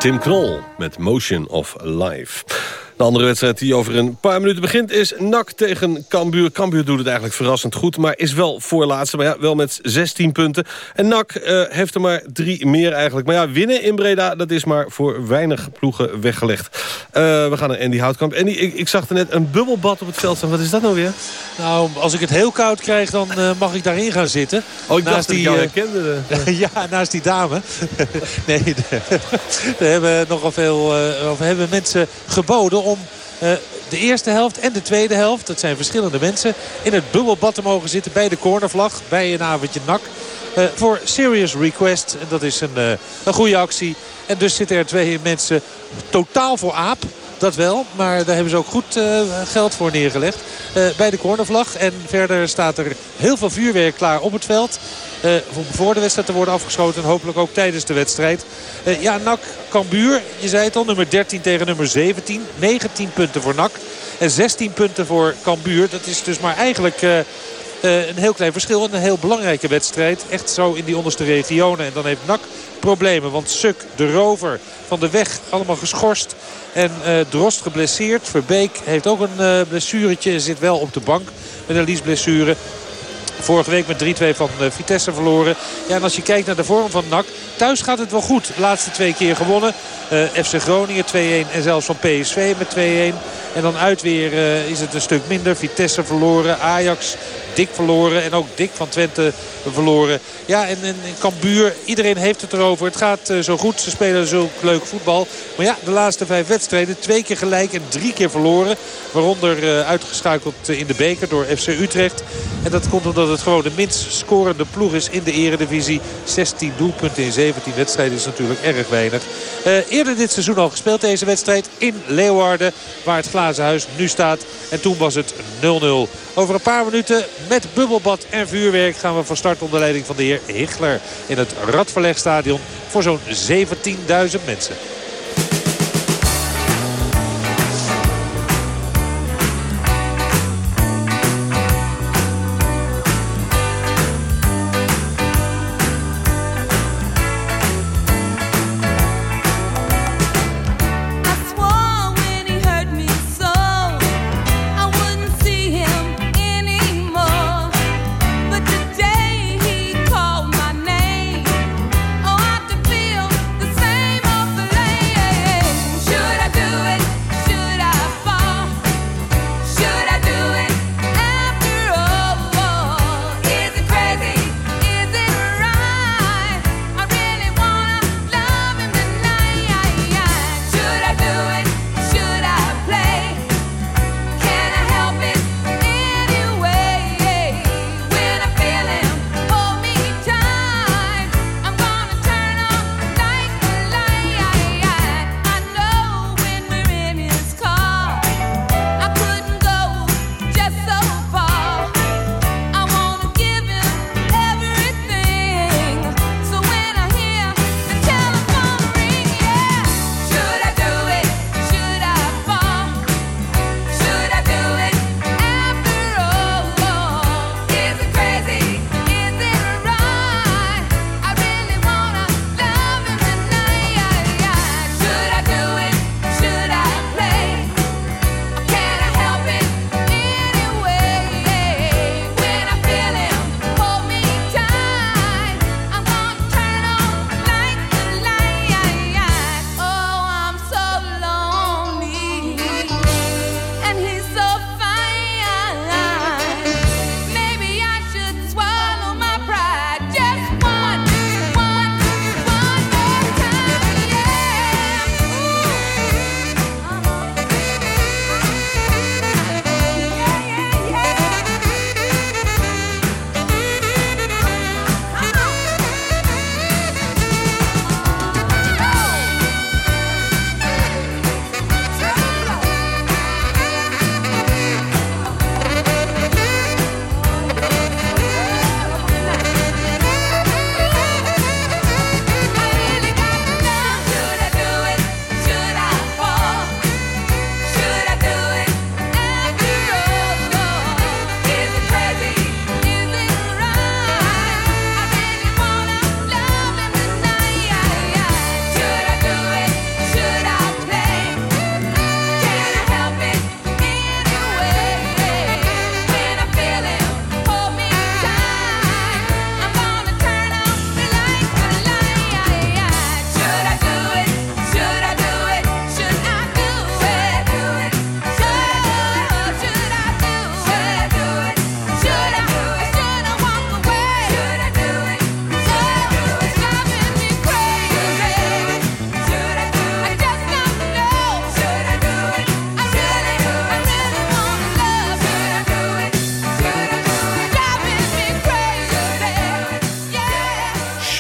Tim Knol met Motion of Life. De andere wedstrijd die over een paar minuten begint is NAC tegen Cambuur. Cambuur doet het eigenlijk verrassend goed, maar is wel voorlaatste. Maar ja, wel met 16 punten. En NAC eh, heeft er maar drie meer eigenlijk. Maar ja, winnen in Breda, dat is maar voor weinig ploegen weggelegd. Eh, we gaan naar Andy Houtkamp. Andy, ik, ik zag er net een bubbelbad op het veld staan. Wat is dat nou weer? Nou, als ik het heel koud krijg, dan eh, mag ik daarin gaan zitten. Oh, ik dacht naast dat herkende. *laughs* ja, naast die dame. *laughs* nee, *laughs* we hebben nogal veel of hebben mensen geboden om uh, de eerste helft en de tweede helft, dat zijn verschillende mensen, in het bubbelbad te mogen zitten bij de cornervlag, bij een avondje nak. Uh, voor Serious Request. En dat is een, uh, een goede actie. En dus zitten er twee mensen totaal voor aap. Dat wel, maar daar hebben ze ook goed uh, geld voor neergelegd. Uh, bij de cornervlag. En verder staat er heel veel vuurwerk klaar op het veld. Uh, voor de wedstrijd te worden afgeschoten. En hopelijk ook tijdens de wedstrijd. ja, NAC Cambuur. Je zei het al, nummer 13 tegen nummer 17. 19 punten voor NAC. En 16 punten voor Cambuur. Dat is dus maar eigenlijk... Uh, een heel klein verschil. Een heel belangrijke wedstrijd. Echt zo in die onderste regionen. En dan heeft NAC problemen. Want Suk, de rover van de weg, allemaal geschorst. En uh, Drost geblesseerd. Verbeek heeft ook een uh, blessuretje. Zit wel op de bank met een liesblessure. Vorige week met 3-2 van uh, Vitesse verloren. Ja, en als je kijkt naar de vorm van NAC. Thuis gaat het wel goed. De laatste twee keer gewonnen. Uh, FC Groningen 2-1 en zelfs van PSV met 2-1. En dan uit weer uh, is het een stuk minder. Vitesse verloren. Ajax dik verloren. En ook dik van Twente verloren. Ja, en, en Cambuur, iedereen heeft het erover. Het gaat zo goed. Ze spelen zo leuk voetbal. Maar ja, de laatste vijf wedstrijden. Twee keer gelijk en drie keer verloren. Waaronder uh, uitgeschakeld in de beker door FC Utrecht. En dat komt omdat gewoon de minst scorende ploeg is in de eredivisie. 16 doelpunten in 17 wedstrijden is natuurlijk erg weinig. Uh, eerder dit seizoen al gespeeld deze wedstrijd in Leeuwarden. Waar het glazen huis nu staat. En toen was het 0-0. Over een paar minuten met bubbelbad en vuurwerk gaan we van start onder leiding van de heer Hichler in het Radverlegstadion voor zo'n 17.000 mensen.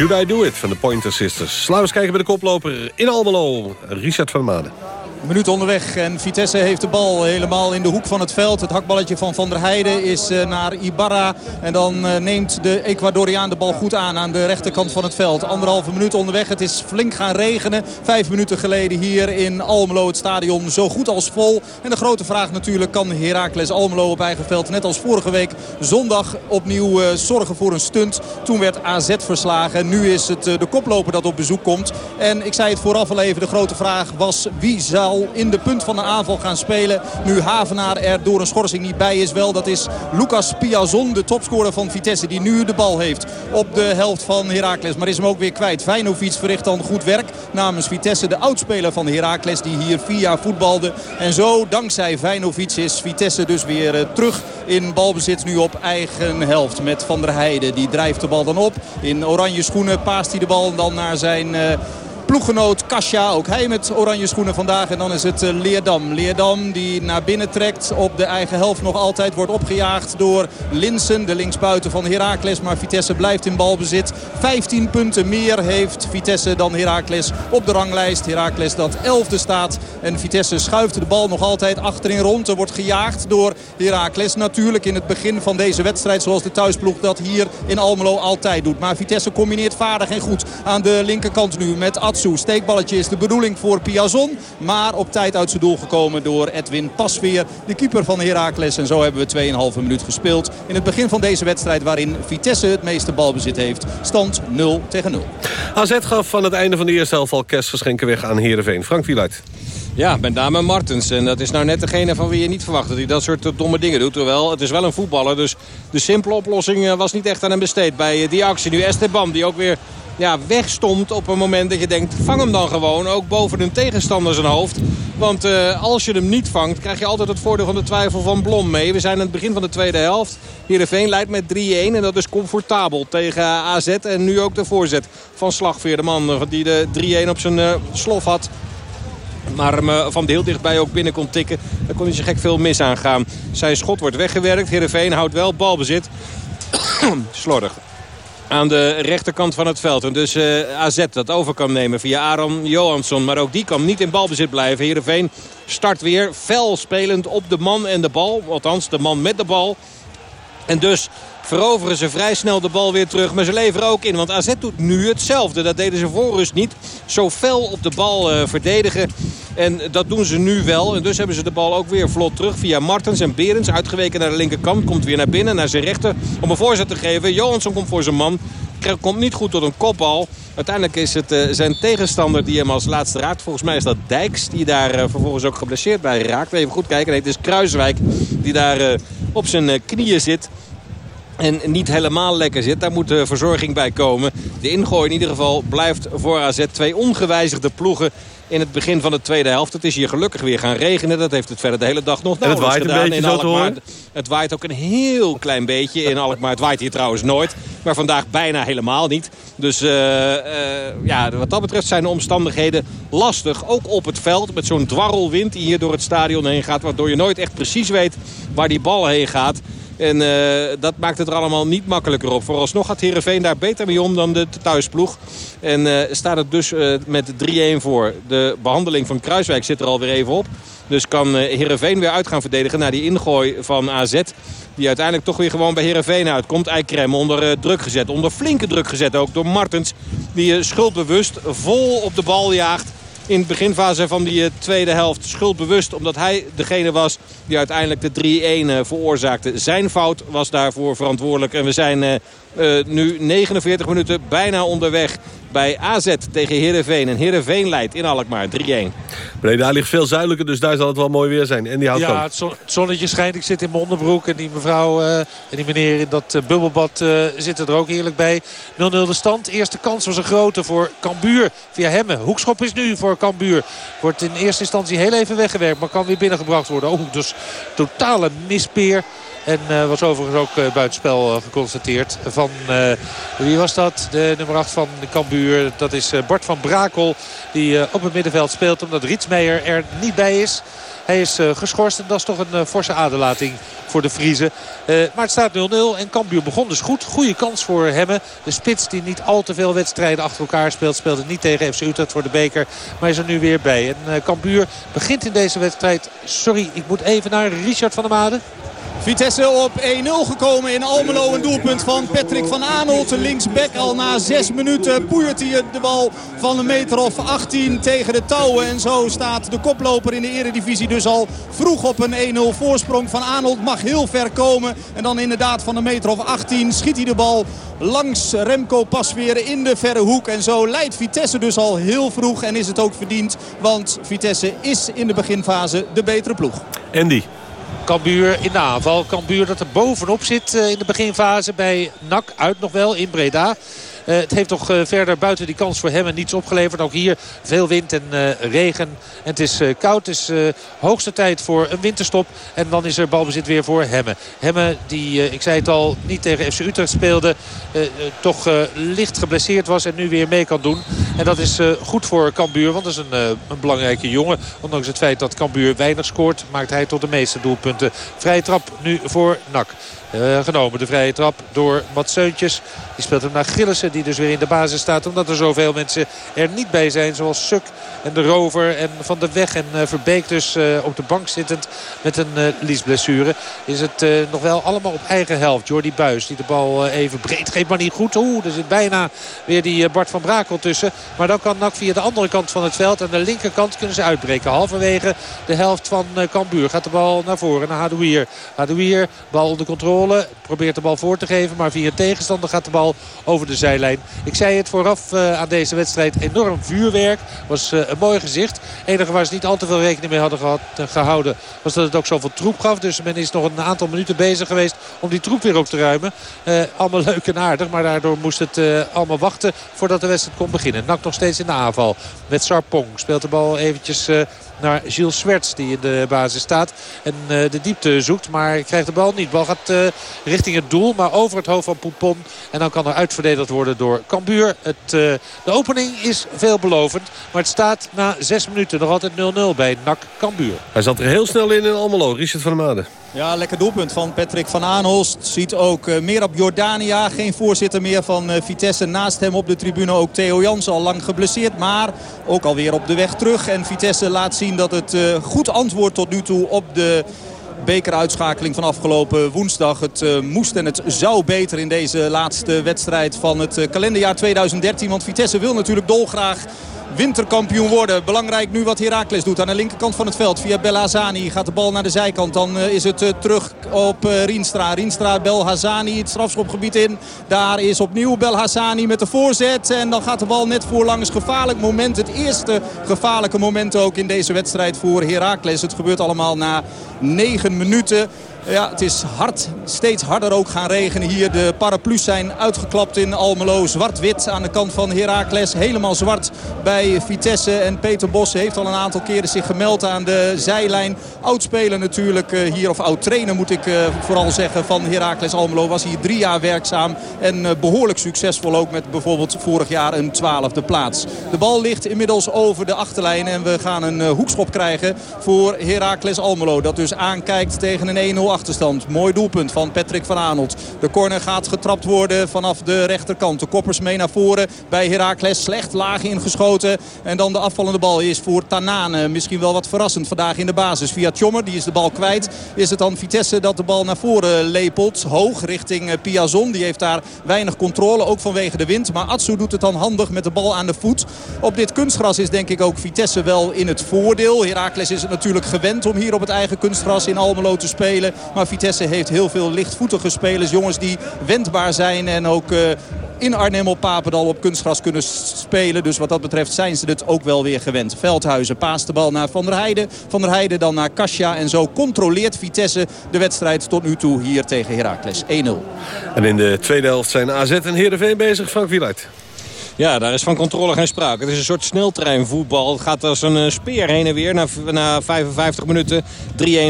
Should I Do It van de Pointer Sisters. Laten we eens kijken bij de koploper in Almelo. Richard van Maden. Minuut onderweg en Vitesse heeft de bal helemaal in de hoek van het veld. Het hakballetje van Van der Heijden is eh, naar Ibarra. En dan eh, neemt de Ecuadoriaan de bal goed aan aan de rechterkant van het veld. Anderhalve minuut onderweg. Het is flink gaan regenen. Vijf minuten geleden hier in Almelo het stadion zo goed als vol. En de grote vraag natuurlijk kan Heracles Almelo op eigen veld net als vorige week zondag opnieuw eh, zorgen voor een stunt. Toen werd AZ verslagen. Nu is het de koploper dat op bezoek komt. En ik zei het vooraf al even. De grote vraag was wie zal in de punt van de aanval gaan spelen. Nu Havenaar er door een schorsing niet bij is. Wel, dat is Lucas Piazon, de topscorer van Vitesse. Die nu de bal heeft op de helft van Heracles. Maar is hem ook weer kwijt. Vijnovic verricht dan goed werk namens Vitesse. De oudspeler van Heracles die hier vier jaar voetbalde. En zo, dankzij Vijnovic, is Vitesse dus weer eh, terug in balbezit. Nu op eigen helft met Van der Heijden. Die drijft de bal dan op. In oranje schoenen paast hij de bal dan naar zijn... Uh, ploeggenoot Kasia. Ook hij met oranje schoenen vandaag. En dan is het Leerdam. Leerdam die naar binnen trekt op de eigen helft nog altijd. Wordt opgejaagd door Linsen, de linksbuiten van Heracles. Maar Vitesse blijft in balbezit. 15 punten meer heeft Vitesse dan Heracles op de ranglijst. Heracles dat 11e staat. En Vitesse schuift de bal nog altijd achterin rond. Er wordt gejaagd door Heracles. Natuurlijk in het begin van deze wedstrijd. Zoals de thuisploeg dat hier in Almelo altijd doet. Maar Vitesse combineert vaardig en goed aan de linkerkant nu met Ad Steekballetje is de bedoeling voor Piazon. Maar op tijd uit zijn doel gekomen door Edwin Pasveer. De keeper van Heracles. En zo hebben we 2,5 minuut gespeeld. In het begin van deze wedstrijd waarin Vitesse het meeste balbezit heeft. Stand 0 tegen 0. AZ gaf van het einde van de eerste helft al kerstgeschenken weg aan Heerenveen. Frank Wieluid. Ja, met name Martens. En dat is nou net degene van wie je niet verwacht dat hij dat soort domme dingen doet. Terwijl het is wel een voetballer. Dus de simpele oplossing was niet echt aan hem besteed bij die actie. Nu Esteban die ook weer ja, wegstond op een moment dat je denkt... vang hem dan gewoon, ook boven een tegenstander zijn hoofd. Want als je hem niet vangt, krijg je altijd het voordeel van de twijfel van Blom mee. We zijn aan het begin van de tweede helft. Heerenveen leidt met 3-1 en dat is comfortabel tegen AZ. En nu ook de voorzet van Slagveer, de man die de 3-1 op zijn slof had. Maar hem uh, van heel dichtbij ook binnen kon tikken. Daar kon hij zich gek veel mis aan gaan. Zijn schot wordt weggewerkt. Heerenveen houdt wel balbezit. *clears throat* Slordig aan de rechterkant van het veld. En dus uh, AZ dat over kan nemen via Aaron Johansson. Maar ook die kan niet in balbezit blijven. Heerenveen start weer fel spelend op de man en de bal. Althans, de man met de bal. En dus veroveren ze vrij snel de bal weer terug. Maar ze leveren ook in. Want AZ doet nu hetzelfde. Dat deden ze voor rust niet. Zo fel op de bal uh, verdedigen. En dat doen ze nu wel. En dus hebben ze de bal ook weer vlot terug via Martens en Berends. Uitgeweken naar de linkerkant. Komt weer naar binnen, naar zijn rechter. Om een voorzet te geven. Johansson komt voor zijn man. Komt niet goed tot een kopbal. Uiteindelijk is het uh, zijn tegenstander die hem als laatste raakt. Volgens mij is dat Dijks. Die daar uh, vervolgens ook geblesseerd bij raakt. Even goed kijken. Nee, het is Kruiswijk die daar op zijn knieën zit. En niet helemaal lekker zit. Daar moet de verzorging bij komen. De ingooi in ieder geval blijft voor AZ. Twee ongewijzigde ploegen in het begin van de tweede helft. Het is hier gelukkig weer gaan regenen. Dat heeft het verder de hele dag nog en het waait gedaan. een beetje in Alkmaar. Het waait ook een heel klein beetje in Alkmaar. Het waait hier trouwens nooit. Maar vandaag bijna helemaal niet. Dus uh, uh, ja, wat dat betreft zijn de omstandigheden lastig. Ook op het veld met zo'n dwarrelwind die hier door het stadion heen gaat. Waardoor je nooit echt precies weet waar die bal heen gaat. En uh, dat maakt het er allemaal niet makkelijker op. Vooralsnog gaat Heerenveen daar beter mee om dan de thuisploeg. En uh, staat het dus uh, met 3-1 voor. De behandeling van Kruiswijk zit er alweer even op. Dus kan Heerenveen weer uit gaan verdedigen naar die ingooi van AZ. Die uiteindelijk toch weer gewoon bij Heerenveen uitkomt. Eikrem onder druk gezet. Onder flinke druk gezet ook door Martens. Die schuldbewust vol op de bal jaagt in de beginfase van die tweede helft schuldbewust. Omdat hij degene was die uiteindelijk de 3-1 veroorzaakte. Zijn fout was daarvoor verantwoordelijk. En we zijn uh, uh, nu 49 minuten bijna onderweg bij AZ tegen Heerenveen. En Heerenveen leidt in Alkmaar 3-1. Breda ligt veel zuidelijker, dus daar zal het wel mooi weer zijn. En die houdt ja, het, zon, het, zonnetje schijnt. Ik zit in mijn onderbroek. En die mevrouw uh, en die meneer in dat uh, bubbelbad uh, zitten er ook heerlijk bij. 0-0 de stand. Eerste kans was een grote voor Cambuur via Hemmen. Hoekschop is nu voor Cambuur. Wordt in eerste instantie heel even weggewerkt, maar kan weer binnengebracht worden. Oh, dus totale mispeer En uh, was overigens ook uh, buitenspel uh, geconstateerd van, wie was dat? De nummer 8 van de Cambuur. Dat is Bart van Brakel die op het middenveld speelt omdat Rietsmeijer er niet bij is. Hij is geschorst en dat is toch een forse aderlating voor de Vriezen. Uh, maar het staat 0-0 en Cambuur begon dus goed. Goede kans voor Hemme. De spits die niet al te veel wedstrijden achter elkaar speelt. Speelde niet tegen FC Utrecht voor de beker. Maar is er nu weer bij. En Cambuur begint in deze wedstrijd. Sorry, ik moet even naar Richard van der Made. Vitesse op 1-0 gekomen in Almelo. Een doelpunt van Patrick van Aanholt. Linksback al na 6 minuten poeiert hij de bal van een meter of 18 tegen de touwen. En zo staat de koploper in de eredivisie dus al vroeg op een 1-0 voorsprong. Van Aanholt mag heel ver komen. En dan inderdaad van een meter of 18 schiet hij de bal langs Remco pas weer in de verre hoek. En zo leidt Vitesse dus al heel vroeg en is het ook verdiend. Want Vitesse is in de beginfase de betere ploeg. Andy. Cambuur in de aanval. Cambuur dat er bovenop zit in de beginfase bij NAC. Uit nog wel in Breda. Uh, het heeft toch uh, verder buiten die kans voor hem niets opgeleverd. Ook hier veel wind en uh, regen. En het is koud. Het is hoogste tijd voor een winterstop. En dan is er balbezit weer voor Hemme. Hemme die, ik zei het al, niet tegen FC Utrecht speelde. toch licht geblesseerd was en nu weer mee kan doen. En dat is goed voor Cambuur. Want dat is een, een belangrijke jongen. Ondanks het feit dat Cambuur weinig scoort. Maakt hij tot de meeste doelpunten. Vrije trap nu voor NAC. Genomen. De vrije trap door Mats Seuntjes. Die speelt hem naar Gillissen die dus weer in de basis staat. Omdat er zoveel mensen er niet bij zijn. Zoals Suk en de Rover en Van de Weg en uh, Verbeek dus uh, op de bank zittend met een uh, liesblessure. Is het nog wel allemaal op eigen helft. Jordi Buis die de bal even breed geeft maar niet goed. Oeh, er zit bijna weer die Bart van Brakel tussen. Maar dan kan NAC via de andere kant van het veld. Aan de linkerkant kunnen ze uitbreken. Halverwege de helft van Cambuur gaat de bal naar voren naar Hadouier. Hadouier, bal onder controle. Probeert de bal voor te geven. Maar via tegenstander gaat de bal over de zijlijn. Ik zei het vooraf aan deze wedstrijd. Enorm vuurwerk. Was een mooi gezicht. enige waar ze niet al te veel rekening mee hadden gehad, gehouden was dat het ook zoveel troep gaf. Dus men is nog een aantal minuten bezig geweest om die troep weer op te ruimen. Allemaal leuk en aardig. Maar daardoor moest het allemaal wachten voordat de wedstrijd kon beginnen. Nak nog steeds in de aanval met Sarpong. Speelt de bal eventjes... Naar Gilles Swerts die in de basis staat. En uh, de diepte zoekt, maar krijgt de bal niet. De bal gaat uh, richting het doel, maar over het hoofd van Poupon. En dan kan er uitverdedigd worden door Cambuur. Het, uh, de opening is veelbelovend, maar het staat na zes minuten nog altijd 0-0 bij NAC Cambuur. Hij zat er heel snel in in Almelo, Richard van der Made. Ja, lekker doelpunt van Patrick van Aanholst. Ziet ook uh, meer op Jordania. Geen voorzitter meer van uh, Vitesse. Naast hem op de tribune ook Theo Jansen. Al lang geblesseerd, maar ook alweer op de weg terug. En Vitesse laat zien dat het uh, goed antwoord tot nu toe op de bekeruitschakeling van afgelopen woensdag. Het moest en het zou beter in deze laatste wedstrijd van het kalenderjaar 2013. Want Vitesse wil natuurlijk dolgraag winterkampioen worden. Belangrijk nu wat Heracles doet aan de linkerkant van het veld. Via Belhazani gaat de bal naar de zijkant. Dan uh, is het uh, terug op uh, Rienstra. Rienstra, Belhazani het strafschopgebied in. Daar is opnieuw Belhazani met de voorzet. En dan gaat de bal net voorlangs. Gevaarlijk moment. Het eerste gevaarlijke moment ook in deze wedstrijd voor Heracles. Het gebeurt allemaal na 9 minuten. Ja, het is hard, steeds harder ook gaan regenen hier. De paraplu's zijn uitgeklapt in Almelo. Zwart-wit aan de kant van Heracles. Helemaal zwart bij Vitesse. En Peter Bos heeft al een aantal keren zich gemeld aan de zijlijn. Oud-speler natuurlijk hier, of oud-trainer moet ik vooral zeggen, van Heracles Almelo. Was hier drie jaar werkzaam en behoorlijk succesvol ook met bijvoorbeeld vorig jaar een twaalfde plaats. De bal ligt inmiddels over de achterlijn en we gaan een hoekschop krijgen voor Heracles Almelo. Dat dus aankijkt tegen een 1-0 achterstand. Mooi doelpunt van Patrick van Aanholt. De corner gaat getrapt worden vanaf de rechterkant. De koppers mee naar voren bij Heracles. Slecht laag ingeschoten. En dan de afvallende bal is voor Tanane. Misschien wel wat verrassend vandaag in de basis. Via Tjommer, die is de bal kwijt. Is het dan Vitesse dat de bal naar voren lepelt. Hoog richting Piazon. Die heeft daar weinig controle, ook vanwege de wind. Maar Atsu doet het dan handig met de bal aan de voet. Op dit kunstgras is denk ik ook Vitesse wel in het voordeel. Heracles is het natuurlijk gewend om hier op het eigen kunstgras in Almelo te spelen. Maar Vitesse heeft heel veel lichtvoetige spelers. Jongens die wendbaar zijn en ook uh, in Arnhem op Papendal op kunstgras kunnen spelen. Dus wat dat betreft zijn ze het ook wel weer gewend. Veldhuizen paast de bal naar Van der Heijden. Van der Heijden dan naar Kasia. En zo controleert Vitesse de wedstrijd tot nu toe hier tegen Heracles. 1-0. En in de tweede helft zijn AZ en Heerenveen bezig. Frank Wieluid. Ja, daar is van controle geen sprake. Het is een soort sneltreinvoetbal. Het gaat als een eh, speer heen en weer na, na 55 minuten. 3-1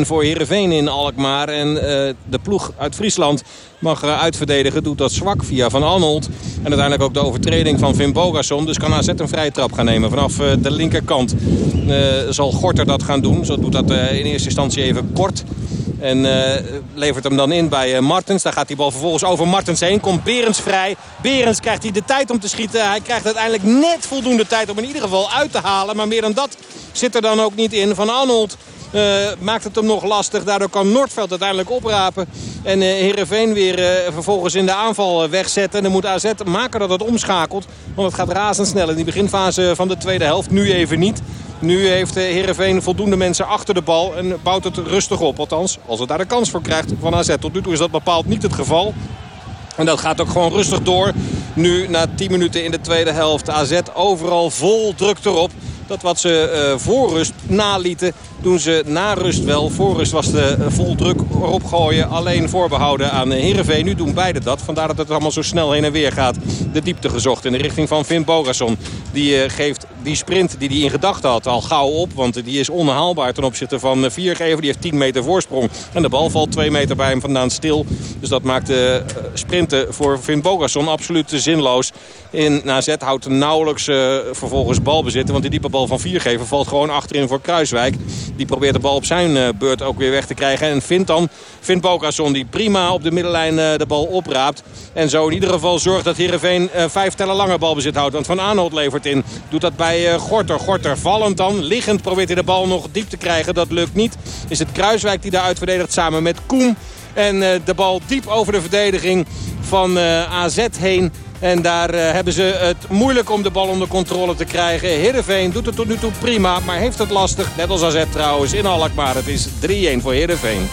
voor Heerenveen in Alkmaar. En uh, de ploeg uit Friesland mag uitverdedigen. Doet dat zwak via Van Arnold. En uiteindelijk ook de overtreding van Vin Bogason. Dus kan AZ een vrije trap gaan nemen vanaf uh, de linkerkant. zal Gorter dat gaan doen. Zo doet dat in eerste instantie even kort. En levert hem dan in bij Martens. Daar gaat die bal vervolgens over Martens heen. Komt Berens vrij. Berens krijgt hij de tijd om te schieten. Hij krijgt uiteindelijk net voldoende tijd om in ieder geval uit te halen. Maar meer dan dat zit er dan ook niet in. Van Arnold maakt het hem nog lastig. Daardoor kan Noordveld uiteindelijk oprapen. En uh, Heerenveen weer uh, vervolgens in de aanval wegzetten. En dan moet AZ maken dat het omschakelt. Want het gaat razendsnel in die beginfase van de tweede helft. Nu even niet. Nu heeft Heerenveen voldoende mensen achter de bal en bouwt het rustig op. Althans, als het daar de kans voor krijgt van AZ. Tot nu toe is dat bepaald niet het geval. En dat gaat ook gewoon rustig door. Nu na 10 minuten in de tweede helft. AZ overal vol druk erop. Dat wat ze uh, voor rust nalieten, doen ze na rust wel. Voor rust was de uh, vol druk erop gooien. Alleen voorbehouden aan Heerenveen. Nu doen beide dat. Vandaar dat het allemaal zo snel heen en weer gaat. De diepte gezocht in de richting van Finn Bogason. Die geeft die sprint die hij in gedachten had al gauw op. Want die is onhaalbaar ten opzichte van Viergever. Die heeft 10 meter voorsprong. En de bal valt 2 meter bij hem vandaan stil. Dus dat maakt de sprinten voor Finn Bogason absoluut zinloos. In AZ houdt nauwelijks vervolgens balbezitten. Want die bal van Viergever valt gewoon achterin voor Kruiswijk. Die probeert de bal op zijn beurt ook weer weg te krijgen. En vindt dan vindt Bokason die prima op de middenlijn de bal opraapt. En zo in ieder geval zorgt dat Heerenveen vijf tellen langer balbezit houdt. Want Van Aanholt levert in. Doet dat bij Gorter. Gorter vallend dan. Liggend probeert hij de bal nog diep te krijgen. Dat lukt niet. Is het Kruiswijk die daar uitverdedigt samen met Koem. En de bal diep over de verdediging van AZ heen. En daar uh, hebben ze het moeilijk om de bal onder controle te krijgen. Heerenveen doet het tot nu toe prima, maar heeft het lastig. Net als AZ trouwens in Alkmaar. Het is 3-1 voor Heerenveen.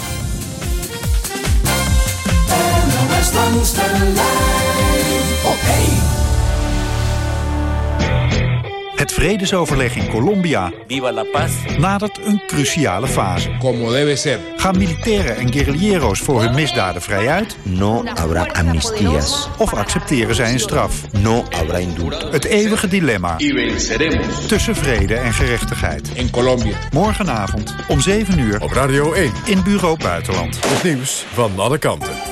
langs Het vredesoverleg in Colombia Viva la paz. nadert een cruciale fase. Como debe ser. Gaan militairen en guerrillero's voor hun misdaden vrij uit? No habrá amnistías. Of accepteren zij een straf? No habrá indulto. Het eeuwige dilemma tussen vrede en gerechtigheid. En Colombia. Morgenavond om 7 uur Op Radio 1. in Bureau Buitenland. Het nieuws van alle kanten.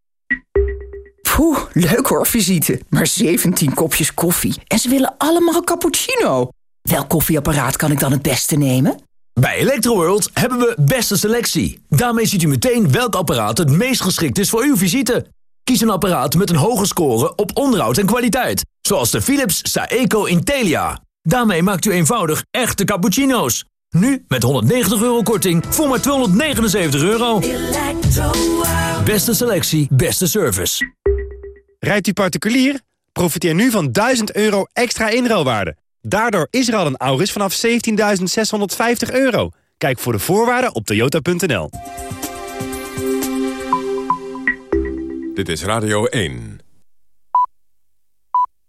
Poeh, leuk hoor, visite. Maar 17 kopjes koffie. En ze willen allemaal een cappuccino. Welk koffieapparaat kan ik dan het beste nemen? Bij Electroworld hebben we beste selectie. Daarmee ziet u meteen welk apparaat het meest geschikt is voor uw visite. Kies een apparaat met een hoge score op onderhoud en kwaliteit. Zoals de Philips Saeco Intelia. Daarmee maakt u eenvoudig echte cappuccino's. Nu met 190 euro korting voor maar 279 euro. Beste selectie, beste service. Rijdt u particulier? Profiteer nu van 1000 euro extra inruilwaarde. Daardoor is er al een Auris vanaf 17.650 euro. Kijk voor de voorwaarden op toyota.nl. Dit is Radio 1.